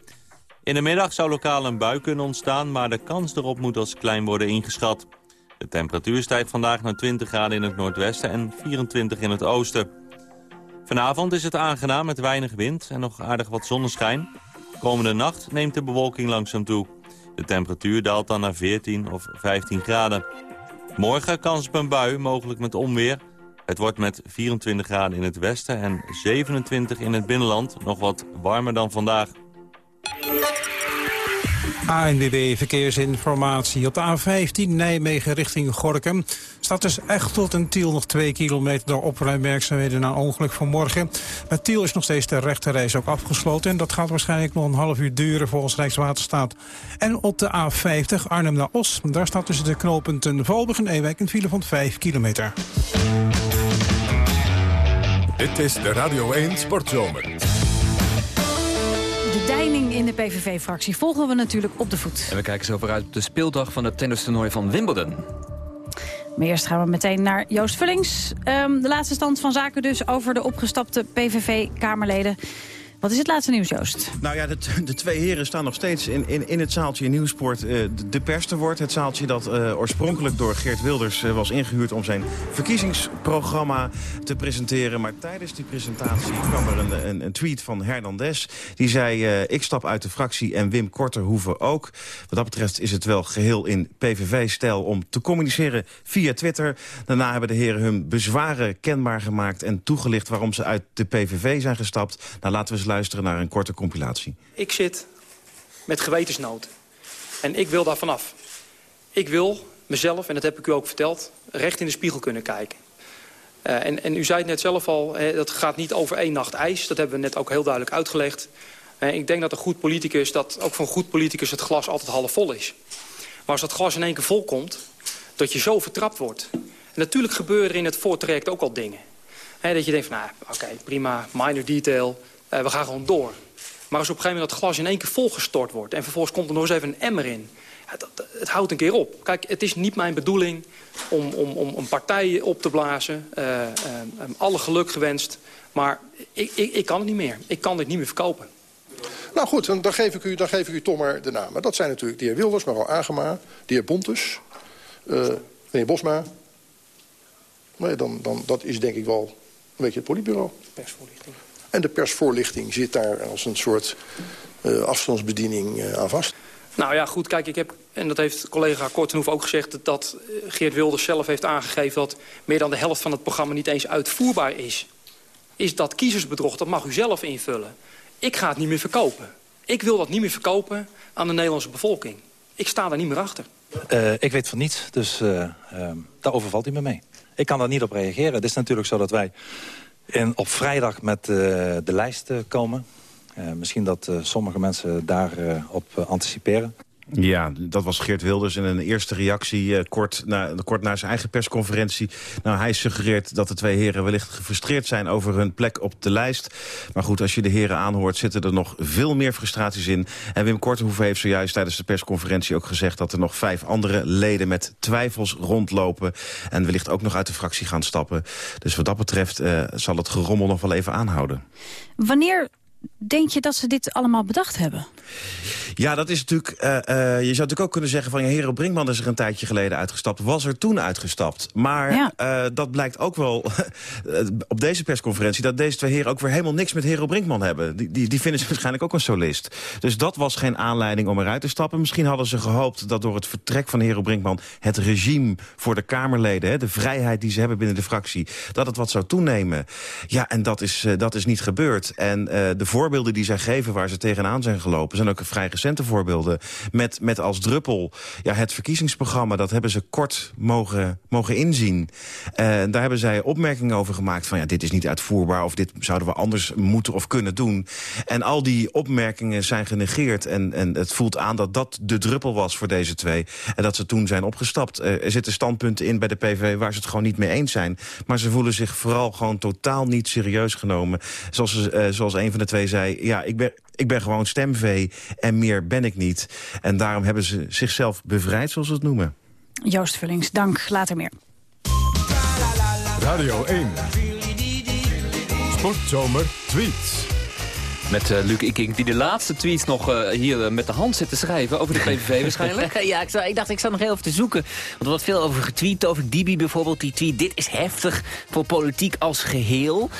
In de middag zou lokaal een bui kunnen ontstaan... maar de kans erop moet als klein worden ingeschat. De temperatuur stijgt vandaag naar 20 graden in het noordwesten... en 24 in het oosten. Vanavond is het aangenaam met weinig wind en nog aardig wat zonneschijn. Komende nacht neemt de bewolking langzaam toe. De temperatuur daalt dan naar 14 of 15 graden. Morgen kans op een bui, mogelijk met onweer. Het wordt met 24 graden in het westen en 27 in het binnenland nog wat warmer dan vandaag. ANWB Verkeersinformatie. Op de A15 Nijmegen richting Gorkum staat dus echt tot een Tiel nog 2 kilometer door opruimwerkzaamheden na ongeluk vanmorgen. Met Tiel is nog steeds de rechterreis ook afgesloten en dat gaat waarschijnlijk nog een half uur duren volgens Rijkswaterstaat. En op de A50 Arnhem naar Os, daar staat tussen de knooppunten Valburg en Ewijk een file van 5 kilometer. Dit is de Radio 1 Sportzomer. De deining in de PVV-fractie volgen we natuurlijk op de voet. En we kijken zo vooruit op de speeldag van het tennistoernooi van Wimbledon. Maar eerst gaan we meteen naar Joost Vullings. Um, de laatste stand van zaken dus over de opgestapte PVV-Kamerleden. Wat is het laatste nieuws, Joost? Nou ja, de, de twee heren staan nog steeds in, in, in het zaaltje in Nieuwsport uh, de, de woord. Het zaaltje dat uh, oorspronkelijk door Geert Wilders uh, was ingehuurd... om zijn verkiezingsprogramma te presenteren. Maar tijdens die presentatie kwam er een, een, een tweet van Hernandez. Die zei, ik stap uit de fractie en Wim Korterhoeven ook. Wat dat betreft is het wel geheel in PVV-stijl om te communiceren via Twitter. Daarna hebben de heren hun bezwaren kenbaar gemaakt... en toegelicht waarom ze uit de PVV zijn gestapt. Nou, laten we eens naar een korte compilatie. Ik zit met gewetensnood. En ik wil daar vanaf. Ik wil mezelf, en dat heb ik u ook verteld, recht in de spiegel kunnen kijken. Uh, en, en, u zei het net zelf al, hè, dat gaat niet over één nacht ijs. Dat hebben we net ook heel duidelijk uitgelegd. Uh, ik denk dat een goed politicus, dat ook van een goed politicus het glas altijd half vol is. Maar als dat glas in één keer vol komt, dat je zo vertrapt wordt. En natuurlijk gebeuren in het voortraject ook al dingen. Hè, dat je denkt van, nou, oké, prima, minor detail. Uh, we gaan gewoon door. Maar als op een gegeven moment dat glas in één keer volgestort wordt... en vervolgens komt er nog eens even een emmer in... Ja, dat, het houdt een keer op. Kijk, het is niet mijn bedoeling om, om, om een partij op te blazen. Uh, uh, alle geluk gewenst. Maar ik, ik, ik kan het niet meer. Ik kan dit niet meer verkopen. Nou goed, dan, dan, geef ik u, dan geef ik u toch maar de namen. Dat zijn natuurlijk de heer Wilders, mevrouw Agema, de heer Bontes, uh, meneer Bosma. Nee, dan, dan, dat is denk ik wel een beetje het politbureau. Persvoorlichting. En de persvoorlichting zit daar als een soort uh, afstandsbediening uh, aan vast. Nou ja, goed, kijk, ik heb, en dat heeft collega Kortenhoef ook gezegd... dat Geert Wilders zelf heeft aangegeven dat meer dan de helft van het programma niet eens uitvoerbaar is. Is dat kiezersbedrog, dat mag u zelf invullen. Ik ga het niet meer verkopen. Ik wil dat niet meer verkopen aan de Nederlandse bevolking. Ik sta daar niet meer achter. Uh, ik weet van niets, dus daar overvalt u me mee. Ik kan daar niet op reageren. Het is natuurlijk zo dat wij en op vrijdag met uh, de lijst komen. Uh, misschien dat uh, sommige mensen daarop op anticiperen. Ja, dat was Geert Wilders in een eerste reactie uh, kort, na, kort na zijn eigen persconferentie. Nou, hij suggereert dat de twee heren wellicht gefrustreerd zijn over hun plek op de lijst. Maar goed, als je de heren aanhoort zitten er nog veel meer frustraties in. En Wim Kortenhoeven heeft zojuist tijdens de persconferentie ook gezegd... dat er nog vijf andere leden met twijfels rondlopen... en wellicht ook nog uit de fractie gaan stappen. Dus wat dat betreft uh, zal het gerommel nog wel even aanhouden. Wanneer denk je dat ze dit allemaal bedacht hebben? Ja, dat is natuurlijk... Uh, uh, je zou natuurlijk ook kunnen zeggen van... Ja, Hero Brinkman is er een tijdje geleden uitgestapt. Was er toen uitgestapt. Maar ja. uh, dat blijkt ook wel op deze persconferentie... dat deze twee heren ook weer helemaal niks met Hero Brinkman hebben. Die, die, die vinden ze waarschijnlijk ook een solist. Dus dat was geen aanleiding om eruit te stappen. Misschien hadden ze gehoopt dat door het vertrek van Hero Brinkman... het regime voor de Kamerleden, hè, de vrijheid die ze hebben binnen de fractie... dat het wat zou toenemen. Ja, en dat is, dat is niet gebeurd. En de voorbeelden die zij geven waar ze tegenaan zijn gelopen... zijn ook vrij voorbeelden. Met, met als druppel ja, het verkiezingsprogramma. Dat hebben ze kort mogen, mogen inzien. En daar hebben zij opmerkingen over gemaakt van... ja, dit is niet uitvoerbaar of dit zouden we anders moeten of kunnen doen. En al die opmerkingen zijn genegeerd. En, en het voelt aan dat dat de druppel was voor deze twee. En dat ze toen zijn opgestapt. er zitten standpunten in bij de PVV waar ze het gewoon niet mee eens zijn. Maar ze voelen zich vooral gewoon totaal niet serieus genomen. Zoals, uh, zoals een van de twee zei... ja, ik ben, ik ben gewoon stemvee en meer ben ik niet. En daarom hebben ze zichzelf bevrijd, zoals ze het noemen. Joost Vullings, dank. Later meer. Radio 1. Sportzomer tweets. Met uh, Luc Ikink, die de laatste tweets nog uh, hier uh, met de hand zit te schrijven. Over de PVV waarschijnlijk. ja, ik, zou, ik, dacht, ik zou nog heel even te zoeken. Want er wordt veel over getweet. Over Dibi bijvoorbeeld. Die tweet, dit is heftig voor politiek als geheel.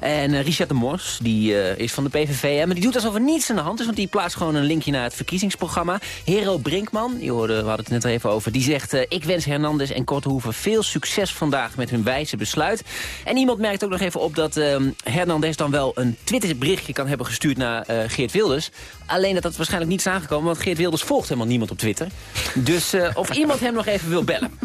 En Richard de Mos, die is van de PVV. Maar die doet alsof er niets aan de hand is. Want die plaatst gewoon een linkje naar het verkiezingsprogramma. Hero Brinkman, je hoorde, we hadden het net even over. Die zegt, ik wens Hernandez en Korthoeven veel succes vandaag met hun wijze besluit. En iemand merkt ook nog even op dat Hernandez dan wel een Twitterberichtje kan hebben gestuurd naar uh, Geert Wilders. Alleen dat dat waarschijnlijk niet is aangekomen, want Geert Wilders volgt helemaal niemand op Twitter. Dus uh, of iemand hem nog even wil bellen.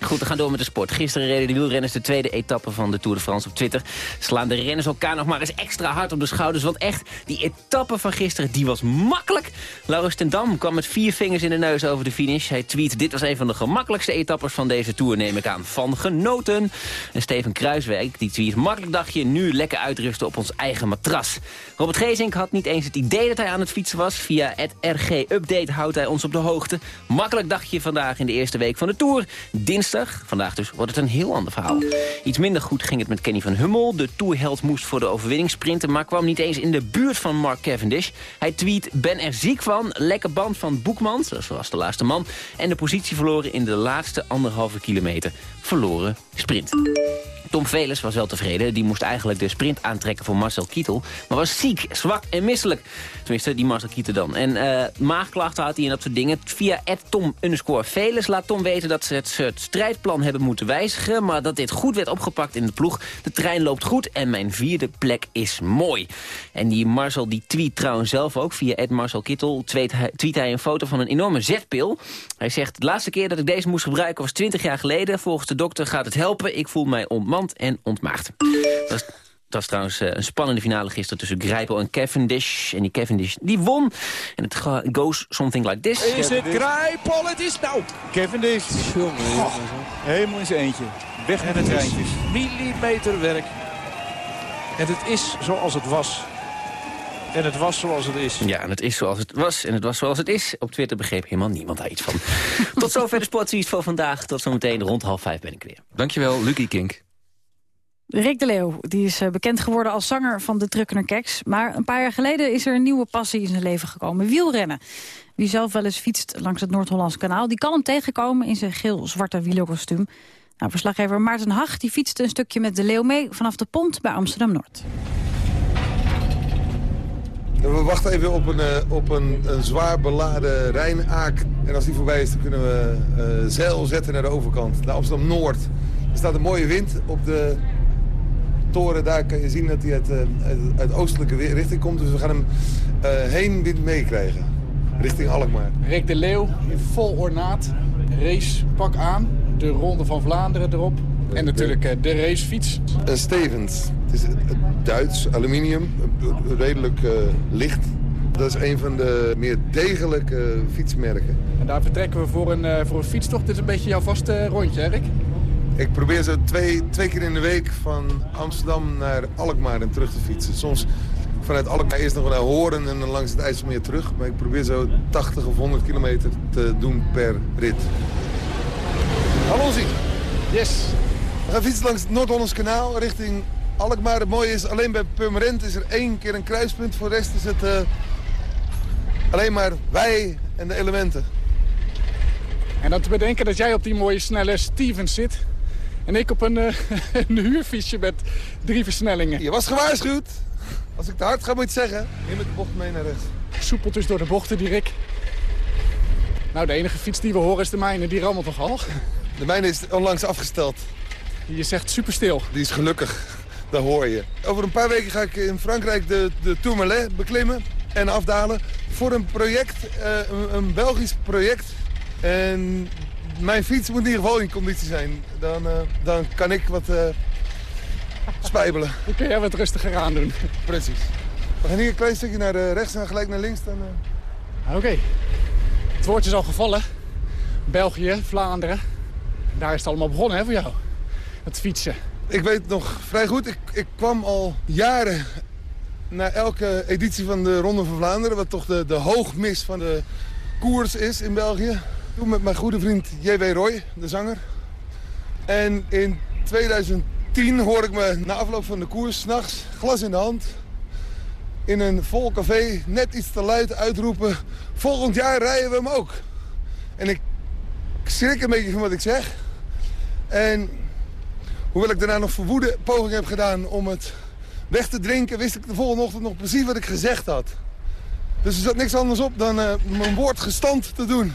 Goed, we gaan door met de sport. Gisteren reden de wielrenners de tweede etappe van de Tour de France op Twitter. Slaan de renners elkaar nog maar eens extra hard op de schouders. Want echt, die etappe van gisteren, die was makkelijk. Laurens ten Dam kwam met vier vingers in de neus over de finish. Hij tweet, dit was een van de gemakkelijkste etappes van deze Tour, neem ik aan. Van genoten. En Steven Kruiswijk, die tweet, makkelijk dagje, nu lekker uitrusten op ons eigen matras. Robert Geesink had niet eens het idee dat hij aan het fietsen was. Via het RG Update houdt hij ons op de hoogte. Makkelijk dagje vandaag in de eerste week van de Tour. Dinsdag Vandaag dus wordt het een heel ander verhaal. Iets minder goed ging het met Kenny van Hummel. De toerheld moest voor de overwinning sprinten... maar kwam niet eens in de buurt van Mark Cavendish. Hij tweet, ben er ziek van, lekker band van Boekmans, zoals de laatste man... en de positie verloren in de laatste anderhalve kilometer. Verloren sprint. Tom Velers was wel tevreden. Die moest eigenlijk de sprint aantrekken voor Marcel Kietel. Maar was ziek, zwak en misselijk. Tenminste, die Marcel Kietel dan. En uh, maagklachten had hij en dat soort dingen. Via Tom Velers laat Tom weten dat ze het, strijdplan hebben moeten wijzigen. Maar dat dit goed werd opgepakt in de ploeg. De trein loopt goed en mijn vierde plek is mooi. En die Marcel die tweet trouwens zelf ook. Via Marcel Kittel tweet hij, tweet hij een foto van een enorme zetpil. Hij zegt, de laatste keer dat ik deze moest gebruiken was 20 jaar geleden. Volgens de dokter gaat het helpen. Ik voel mij ontmand en ontmaagd. Dat is dat was trouwens eh, een spannende finale gisteren tussen Grijpel en Cavendish. En die Cavendish die won. En het goes something like this. Is het Grijpel? Het is nou Cavendish. Oh. Helemaal in zijn eentje. Weg met de treintjes. Millimeterwerk. En het is zoals het was. En het was zoals het is. Ja, en het is zoals het was en het was zoals het is. Op Twitter begreep helemaal niemand daar iets van. Tot zover de sportseries voor vandaag. Tot zometeen rond half vijf ben ik weer. Dankjewel, Lucky Kink. Rick de Leeuw die is eh, bekend geworden als zanger van de Truckener Keks. Maar een paar jaar geleden is er een nieuwe passie in zijn leven gekomen. Wielrennen. Wie zelf wel eens fietst langs het Noord-Hollands kanaal... die kan hem tegenkomen in zijn geel-zwarte wielerkostuum. Nou, verslaggever Maarten Hag die fietste een stukje met de Leeuw mee... vanaf de pont bij Amsterdam-Noord. We wachten even op een, eh, op een, een zwaar beladen Rijnaak. En als die voorbij is, dan kunnen we uh, zeil zetten naar de overkant, naar Amsterdam-Noord. Er staat een mooie wind op de toren. Daar kan je zien dat hij uit, uh, uit, oostelijke richting komt. Dus we gaan hem heen wind meekrijgen, richting Alkmaar. Rick de Leeuw, vol ornaat, racepak aan, de Ronde van Vlaanderen erop. En natuurlijk de racefiets. Stevens. Het is Duits, aluminium, redelijk uh, licht. Dat is een van de meer degelijke fietsmerken. En daar vertrekken we voor een, uh, voor een fietstocht. Dit is een beetje jouw vaste rondje, Erik? Ik probeer zo twee, twee keer in de week van Amsterdam naar Alkmaar en terug te fietsen. Soms vanuit Alkmaar eerst nog naar Horen en dan langs het IJsselmeer terug. Maar ik probeer zo 80 of 100 kilometer te doen per rit. Hallo Zie. Yes. We gaan fietsen langs het Noord-Hollands kanaal richting Alkmaar. Het mooie is, alleen bij Purmerend is er één keer een kruispunt. Voor de rest is het uh, alleen maar wij en de elementen. En dan te bedenken dat jij op die mooie snelle Stevens zit. En ik op een, uh, een huurfietsje met drie versnellingen. Je was gewaarschuwd. Als ik te hard ga, moet je zeggen. Neem met de bocht mee naar rechts. Soepel dus door de bochten, die Rick. Nou, de enige fiets die we horen is de mijne. Die rammelt toch al? De mijne is onlangs afgesteld. Je zegt super stil. Die is gelukkig. Dat hoor je. Over een paar weken ga ik in Frankrijk de, de Tourmalet beklimmen en afdalen. Voor een project, uh, een, een, Belgisch project. En mijn fiets moet in ieder geval in conditie zijn. Dan, uh, dan kan ik wat uh, spijbelen. Dan kun jij wat rustiger aan doen. Precies. We gaan hier een klein stukje naar rechts en gelijk naar links. Dan, Oké. Het woord is al gevallen. België, Vlaanderen. Daar is het allemaal begonnen hè, voor jou. Het fietsen. Ik weet nog vrij goed, ik, ik kwam al jaren na elke editie van de Ronde van Vlaanderen... wat toch de, de hoogmis van de koers is in België. Toen met mijn goede vriend J.W. Roy, de zanger. En in 2010 hoor ik me na afloop van de koers, s'nachts, glas in de hand... in een vol café net iets te luid uitroepen... volgend jaar rijden we hem ook. En ik schrik een beetje van wat ik zeg. En Hoewel ik daarna nog verwoede poging heb gedaan om het weg te drinken... wist ik de volgende ochtend nog precies wat ik gezegd had. Dus er zat niks anders op dan uh, mijn woord gestand te doen.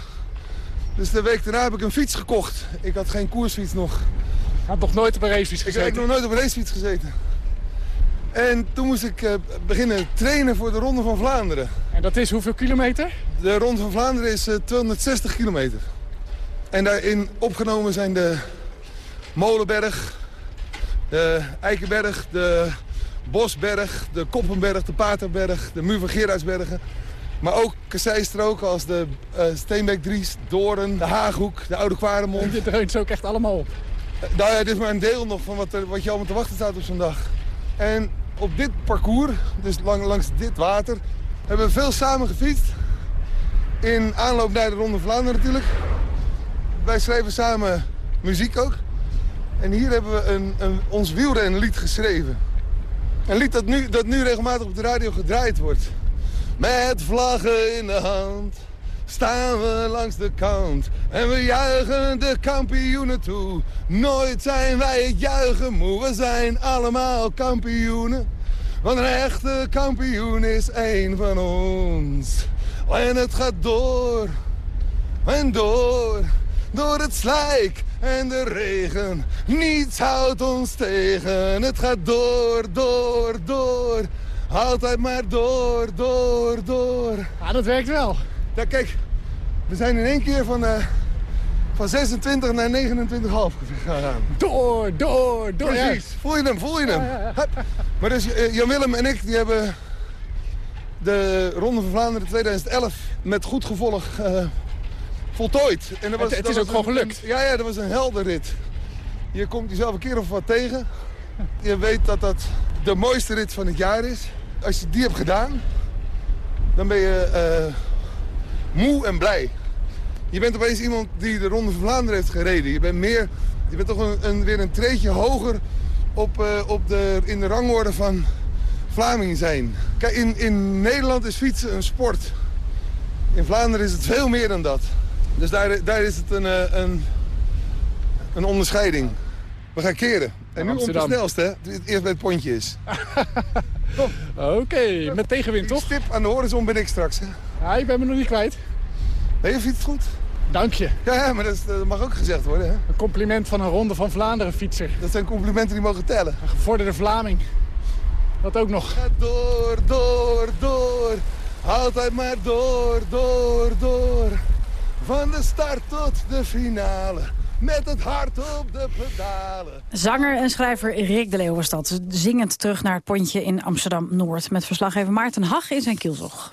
Dus de week daarna heb ik een fiets gekocht. Ik had geen koersfiets nog. Ik had nog nooit op een racefiets gezeten? Ik heb nog nooit op een racefiets gezeten. En toen moest ik uh, beginnen trainen voor de Ronde van Vlaanderen. En dat is hoeveel kilometer? De Ronde van Vlaanderen is uh, 260 kilometer. En daarin opgenomen zijn de Molenberg, de Eikenberg, de Bosberg, de Koppenberg, de Paterberg, de muur van Gerardsbergen. Maar ook kasseistroken als de uh, Steenbeek-Dries, Doorn, de Haaghoek, de Oude Kwaremond. Dit dreunt ze ook echt allemaal op. Uh, nou ja, dit is maar een deel nog van wat, er, wat je allemaal te wachten staat op zo'n dag. En op dit parcours, dus lang, langs dit water, hebben we veel samen gefietst. In aanloop naar de Ronde Vlaanderen natuurlijk. Wij schreven samen muziek ook. En hier hebben we een, een, ons wielrenlied geschreven. Een lied dat nu, dat nu regelmatig op de radio gedraaid wordt. Met vlaggen in de hand staan we langs de kant. En we juichen de kampioenen toe. Nooit zijn wij het juichen moe, we zijn allemaal kampioenen. Want een echte kampioen is één van ons. En het gaat door en door, door het slijk en de regen. Niets houdt ons tegen. Het gaat door, door, door. Altijd maar door, door, door. Ja, dat werkt wel. Ja, kijk, we zijn in één keer van, uh, van 26 naar 29,5 gegaan. Door, door, door. Precies. Voel je hem, voel je hem. Ja, ja. Maar dus uh, Jan Willem en ik die hebben de Ronde van Vlaanderen 2011 met goed gevolg uh, voltooid. En dat was, het, het dat is ook gewoon gelukt. Een, ja, ja, dat was een helderrit. Je komt jezelf een keer of wat tegen. Je weet dat dat de mooiste rit van het jaar is. Als je die hebt gedaan, dan ben je uh, moe en blij. Je bent opeens iemand die de Ronde van Vlaanderen heeft gereden. Je bent, meer, je bent toch een, een, weer een treetje hoger op, uh, op de, in de rangorde van Vlamingen zijn. Kijk, in, in Nederland is fietsen een sport. In Vlaanderen is het veel meer dan dat. Dus daar, daar is het een, een, een onderscheiding. We gaan keren. En nu om de snelste, hè? Eerst bij het pontje is. Oké, okay, met tegenwind toch? stip aan de horizon ben ik straks. Hè? Ja, ik ben me nog niet kwijt. Nee, je fietst goed. Dank je. Ja, ja maar dat, is, dat, mag ook gezegd worden. Hè? Een compliment van een Ronde van Vlaanderen fietser. Dat zijn complimenten die mogen tellen. Een gevorderde Vlaming. Dat ook nog. Ga door, door, door. Altijd maar door, door, door. Van de start tot de finale met het hart op de pedalen. Zanger en schrijver Rick de Leeuw was dat. Zingend terug naar het pontje in Amsterdam-Noord... met verslaggever Maarten Hag in zijn kielzog.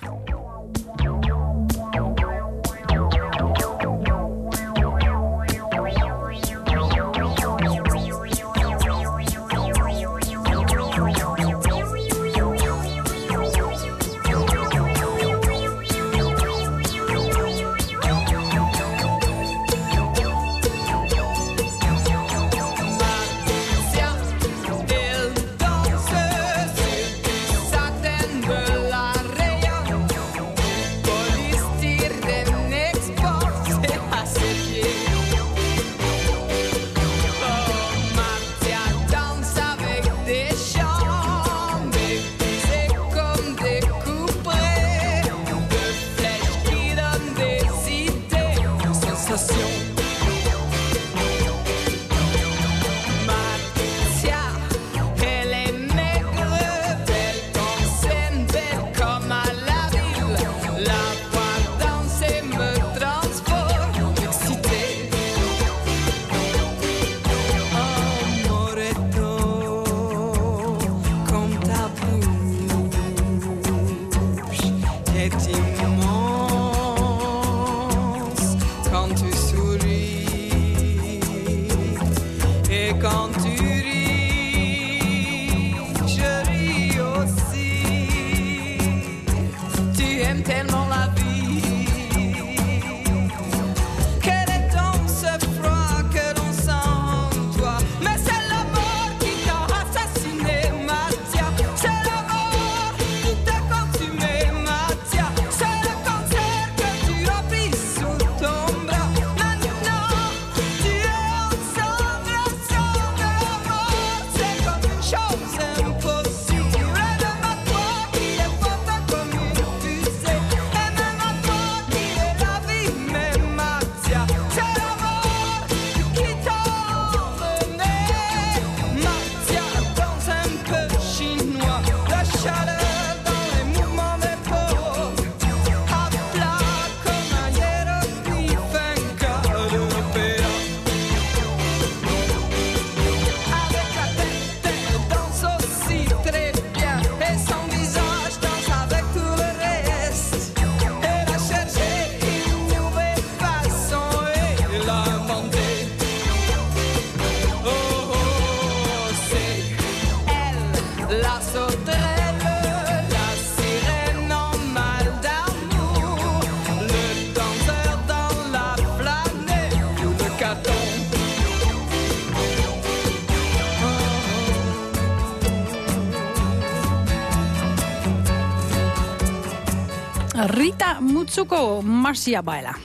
Marcia Baila.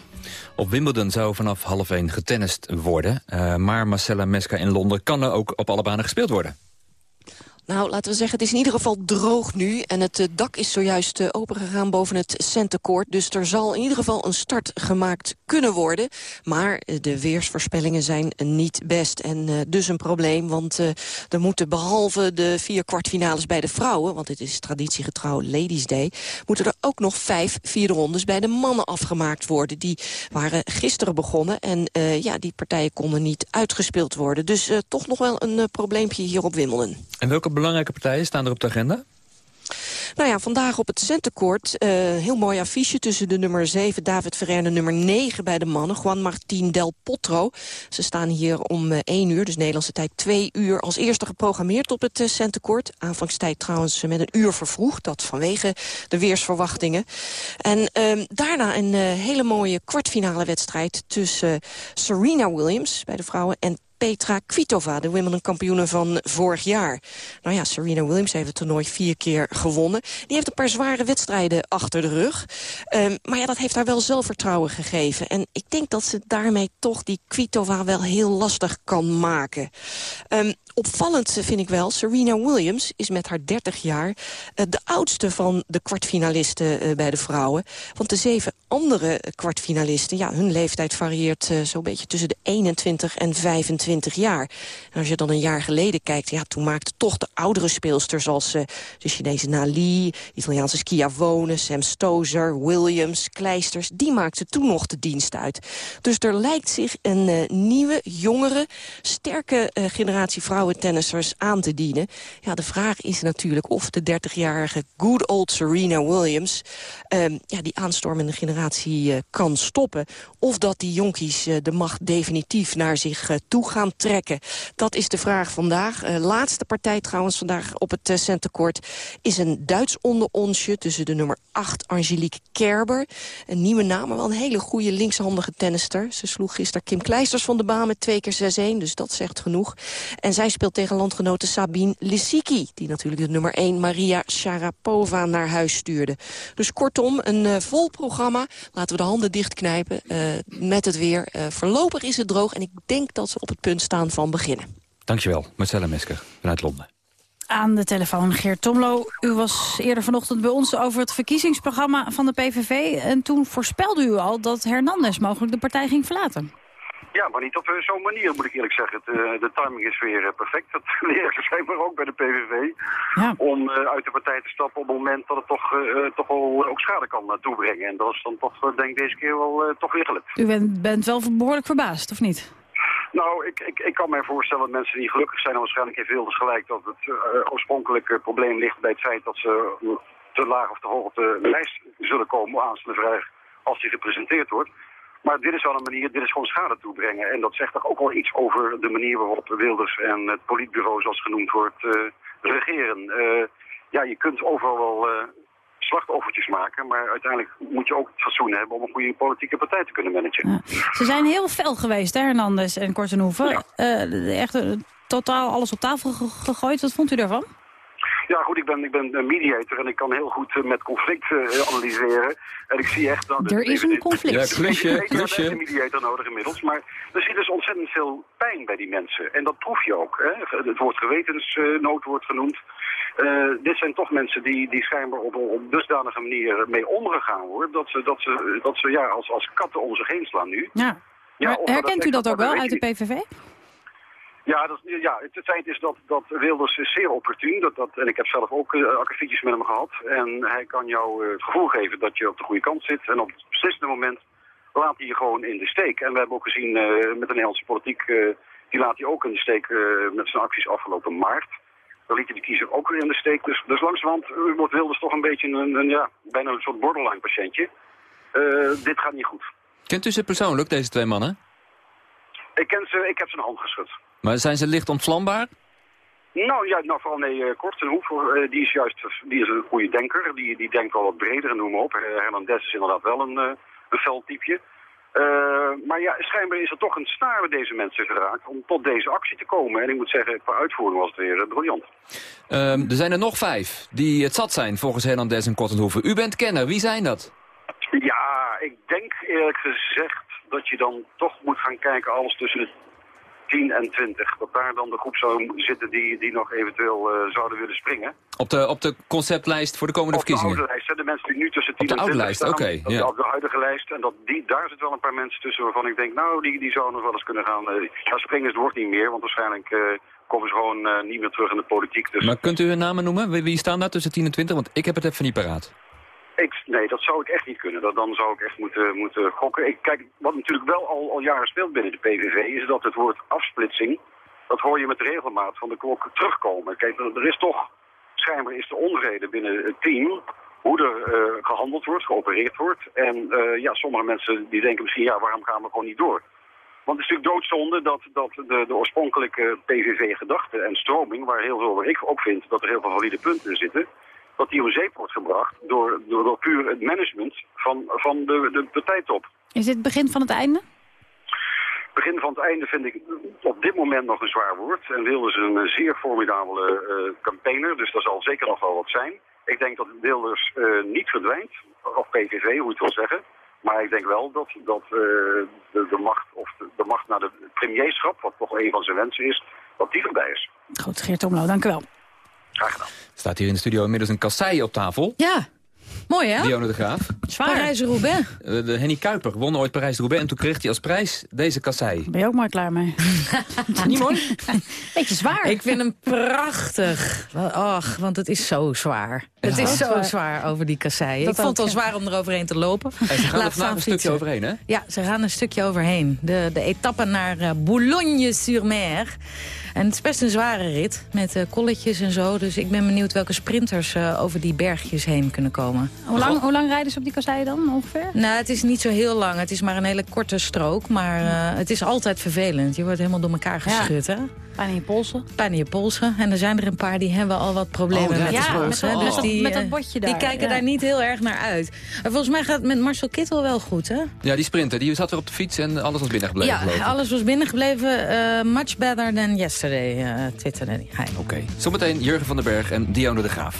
Op Wimbledon zou vanaf half 1 getennist worden. Uh, maar Marcella Meska in Londen kan er ook op alle banen gespeeld worden. Nou, laten we zeggen, het is in ieder geval droog nu. En het uh, dak is zojuist uh, opengegaan boven het centercourt. Dus er zal in ieder geval een start gemaakt kunnen worden. Maar uh, de weersvoorspellingen zijn niet best. En dus een probleem, want er moeten behalve de vier kwartfinales bij de vrouwen... want het is traditiegetrouw Ladies Day... moeten er ook nog vijf vierde rondes bij de mannen afgemaakt worden. Die waren gisteren begonnen en ja, die partijen konden niet uitgespeeld worden. Dus toch nog wel een probleempje hier op Wimbledon. En welke belangrijke partijen staan er op de agenda? Nou ja, vandaag op het centercourt. Uh, heel mooi affiche tussen de nummer 7 David Ferrer en de nummer 9 bij de mannen. Juan Martín Del Potro. Ze staan hier om uh, 1 uur, dus Nederlandse tijd 2 uur... als eerste geprogrammeerd op het uh. Aanvangstijd trouwens met een uur vervroegd. Dat vanwege de weersverwachtingen. En ehm, daarna een hele mooie kwartfinale wedstrijd... tussen Serena Williams bij de vrouwen en Petra Kvitova, de Wimbledon-kampioene van vorig jaar. Nou ja, Serena Williams heeft het toernooi vier keer gewonnen. Die heeft een paar zware wedstrijden achter de rug. Um, maar ja, dat heeft haar wel zelfvertrouwen gegeven. En ik denk dat ze daarmee toch die Kvitova wel heel lastig kan maken. Um, opvallend vind ik wel, Serena Williams is met haar 30 jaar... Uh, de oudste van de kwartfinalisten uh, bij de vrouwen. Want de zeven andere kwartfinalisten, ja, hun leeftijd varieert zo'n beetje tussen de 21 en 25 jaar. En als je dan een jaar geleden kijkt, ja, toen maakten toch de oudere speelsters... zoals de Chinese Nali, Italiaanse Schiavone, Sam Stozer, Williams, Kleisters... die maakten toen nog de dienst uit. Dus er lijkt zich een nieuwe, jongere, sterke generatie vrouwen vrouwentennissers aan te dienen. Ja, de vraag is natuurlijk of de 30-jarige good old Serena Williams... Um, ja, die aanstormende generatie uh, kan stoppen. Of dat die jonkies uh, de macht definitief naar zich uh, toe gaan trekken. Dat is de vraag vandaag. laatste partij trouwens vandaag op het centercourt... is een Duits onderonsje tussen de nummer 8 Angelique Kerber. Een nieuwe naam, maar wel een hele goede linkshandige tennister. Ze sloeg gisteren Kim Kleisters van de baan met twee keer 6-1, dus dat zegt genoeg. En zij speelt tegen landgenote Sabine Lissiki... die natuurlijk de nummer 1 Maria Sharapova naar huis stuurde. Dus kortom, een uh, vol programma. Laten we de handen dichtknijpen uh, met het weer. Uh, voorlopig is het droog en ik denk dat ze op het punt staan van beginnen. Dankjewel, Marcella Mesker vanuit Londen. Aan de telefoon Geert Tomlo. U was eerder vanochtend bij ons over het verkiezingsprogramma van de PVV. En toen voorspelde u al dat Hernandez mogelijk de partij ging verlaten. Ja, maar niet op uh, zo'n manier, moet ik eerlijk zeggen. Het, uh, de timing is weer uh, perfect. Dat leren ze schijnbaar ook bij de PVV. Ja. Om uit de partij te stappen op het moment dat het toch, toch wel ook schade kan toebrengen. En dat is dan toch, denk ik, deze keer wel toch weer gelukt. U bent, bent wel behoorlijk verbaasd, of niet? Nou, ik, ik, ik kan mij voorstellen dat mensen die gelukkig zijn... waarschijnlijk heeft Wilders gelijk dat het oorspronkelijke probleem ligt bij het feit... dat ze te laag of te hoog op de lijst zullen komen aanstaande vrijdag als die gepresenteerd wordt. Maar dit is wel een manier, dit is gewoon schade toebrengen. En dat zegt toch ook wel iets over de manier waarop Wilders en het politbureau, zoals genoemd wordt, uh, regeren. Uh, ja, je kunt overal wel uh, slachtoffertjes maken, maar uiteindelijk moet je ook het fatsoen hebben om een goede politieke partij te kunnen managen. Ja. Ze zijn heel fel geweest, hè, Hernandez en Kortenhoeven. Ja. echt totaal alles op tafel gegooid. Wat vond u daarvan? Ja, goed, ik ben, ik ben een mediator en ik kan heel goed uh, met conflict uh, analyseren. En ik zie echt dat... Er is een conflict. Ja, klusje, klusje. Er is een mediator nodig inmiddels, maar er zit dus ontzettend veel pijn bij die mensen. En dat proef je ook. Hè? Het woord gewetensnood wordt genoemd. Uh, dit zijn toch mensen die, die schijnbaar op, op dusdanige manier mee omgegaan worden... dat ze, dat ze, dat ze ja, als, als katten om zich heen slaan nu. Ja. ja herkent u dat ook wel uit de PVV? Ja, dat, ja, het feit is dat, dat Wilders is zeer opportun. Dat, dat, en ik heb zelf ook uh, akkefietjes met hem gehad. En hij kan jou uh, het gevoel geven dat je op de goede kant zit. En op het beslissende moment laat hij je gewoon in de steek. En we hebben ook gezien uh, met de Nederlandse politiek... die laat hij ook in de steek met zijn acties afgelopen maart. Dan liet hij de kiezer ook weer in de steek. Dus, dus langzamerhand wordt Wilders toch een beetje een, een ja, bijna een soort borderline patiëntje. dit gaat niet goed. Kent u ze persoonlijk, deze twee mannen? Ik, ken ze, ik heb ze een hand geschud. Maar zijn ze licht ontvlambaar? Nou ja, nou, vooral nee, uh, Kortenhoef, uh, die is juist die is een goede denker. Die, die denkt wel wat breder, noem maar op. Uh, Hernandez is inderdaad wel een, uh, een veldtypje. maar ja, schijnbaar is er toch een snaar bij deze mensen geraakt om tot deze actie te komen. En ik moet zeggen, qua uitvoering was het weer briljant. Um, er zijn er nog vijf die het zat zijn volgens Hernandez en Kortenhoeven. U bent kenner, wie zijn dat? ik denk eerlijk gezegd dat je dan toch moet gaan kijken alles tussen de 10 en 20. Dat daar dan de groep zou zitten die, die nog eventueel eh, zouden willen springen. Op de, op de conceptlijst voor de komende Op de verkiezingen? oude lijst, hè, de mensen die nu tussen 10 de en oude 20 lijst, staan. oké, Dat- ja. Op de huidige lijst. En dat die, daar zitten wel een paar mensen tussen waarvan ik denk, nou, die, die zouden nog wel eens kunnen gaan. eh ja, springen het wordt niet meer, want waarschijnlijk eh, komen ze gewoon niet meer terug in de politiek. Dus Maar kunt u hun namen noemen? Wie, wie staan daar tussen 10 en 20? Want ik heb het even niet paraat. Ik, nee, dat zou ik echt niet kunnen. Dat, dan zou ik echt moeten, moeten gokken. Ik, kijk, wat natuurlijk wel al, al jaren speelt binnen de PVV... is dat het woord afsplitsing... dat hoor je met regelmaat van de klok terugkomen. Kijk, er, is toch... schijnbaar is de onvrede binnen het team... hoe er eh, gehandeld wordt, geopereerd wordt. En eh, ja, sommige mensen die denken misschien... ja, waarom gaan we gewoon niet door? Want het is natuurlijk doodzonde dat, dat de, de oorspronkelijke PVV-gedachte en stroming... waar heel veel, waar ik ook vind dat er heel veel valide punten zitten dat die om zeep wordt gebracht door, door, door puur het management van, van de, de partijtop. Is dit het begin van het einde? Begin van het einde vind ik op dit moment nog een zwaar woord. En Wilders is een zeer formidabele eh, campaigner, dus daar zal zeker nog wel wat zijn. Ik denk dat Wilders eh, niet verdwijnt, of PVV, hoe je het wil zeggen. Maar ik denk wel dat, dat eh, de, de, macht, of de, de macht naar de premierschap, wat toch een van zijn wensen is, dat die voorbij is. Goed, Geert Omlo, dank u wel. Graag gedaan. Staat hier in de studio inmiddels een kassei op tafel. Ja, mooi hè? Dionne de Graaf. Parijs-Roubaix. Eh, de Henny Kuiper won ooit Parijs-Roubaix en toen kreeg hij als prijs deze kassei. Ben je ook maar klaar mee? Niet mooi? Beetje zwaar. Ik vind hem prachtig. Ach, want het is zo zwaar. Het is zo zwaar over die kasseien. Dat Ik vond het al zwaar om er overheen te lopen. En ze gaan er Laat vandaag staan een stukje overheen, hè? Ja, ze gaan een stukje overheen. De, de etappe naar eh, Boulogne-sur-Mer. En het is best een zware rit, met eh, kolletjes en zo. Dus ik ben benieuwd welke sprinters eh, over die bergjes heen kunnen komen. Hoe lang, hoe lang rijden ze op die kasseien dan ongeveer? Nou, het is niet zo heel lang. Het is maar een hele korte strook. Maar eh, het is altijd vervelend. Je wordt helemaal door elkaar geschud, hè? Pijn in je polsen. Pijn in je polsen. En er zijn er een paar die hebben al wat problemen Oh, met ja, de polsen. met dat- die, met dat eh, botje Die daar, kijken ja. daar niet heel erg naar uit. Maar volgens mij gaat het met Marcel Kittel wel goed, hè? Ja, die sprinter, die zat weer op de fiets en alles was binnengebleven, Ja, alles was binnengebleven. eh, much better than yesterday, eh twitterde hij. Oké. Zometeen Jurgen van den Berg en Dionne de Graaf.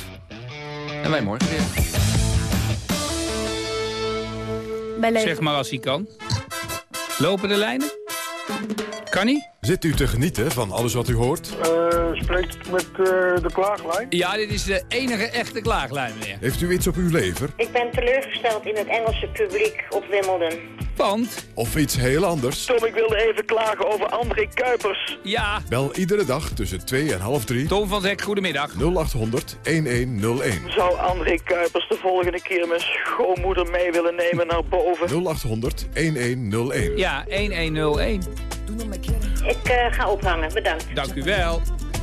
En wij morgen weer. Bij. Zeg maar als hij kan. Lopen de lijnen? Kan? Zit u te genieten van alles wat u hoort? Spreekt met eh, de klaaglijn. Ja, dit is de enige echte klaaglijn, meneer. Heeft u iets op uw lever? Ik ben teleurgesteld in het Engelse publiek op Wimbledon. Want? Of iets heel anders? Tom, ik wilde even klagen over André Kuipers. Ja. Bel iedere dag tussen 2 en half 3. Tom van Zek, goedemiddag. 0800 1101. Zou André Kuipers de volgende keer mijn schoonmoeder mee willen nemen naar boven? 0800 1101. Ja, 1101. Ik eh, ga ophangen, bedankt. Dank u wel.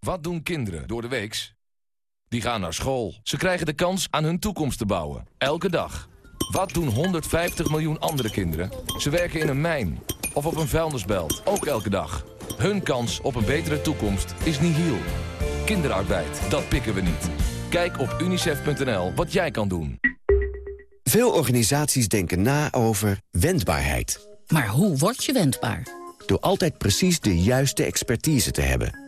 Wat doen kinderen door de weeks? Die gaan naar school. Ze krijgen de kans aan hun toekomst te bouwen. Elke dag. Wat doen 150 miljoen andere kinderen? Ze werken in een mijn of op een vuilnisbelt. Ook elke dag. Hun kans op een betere toekomst is nihil. Kinderarbeid, dat pikken we niet. Kijk op unicef.nl wat jij kan doen. Veel organisaties denken na over wendbaarheid. Maar hoe word je wendbaar? Door altijd precies de juiste expertise te hebben.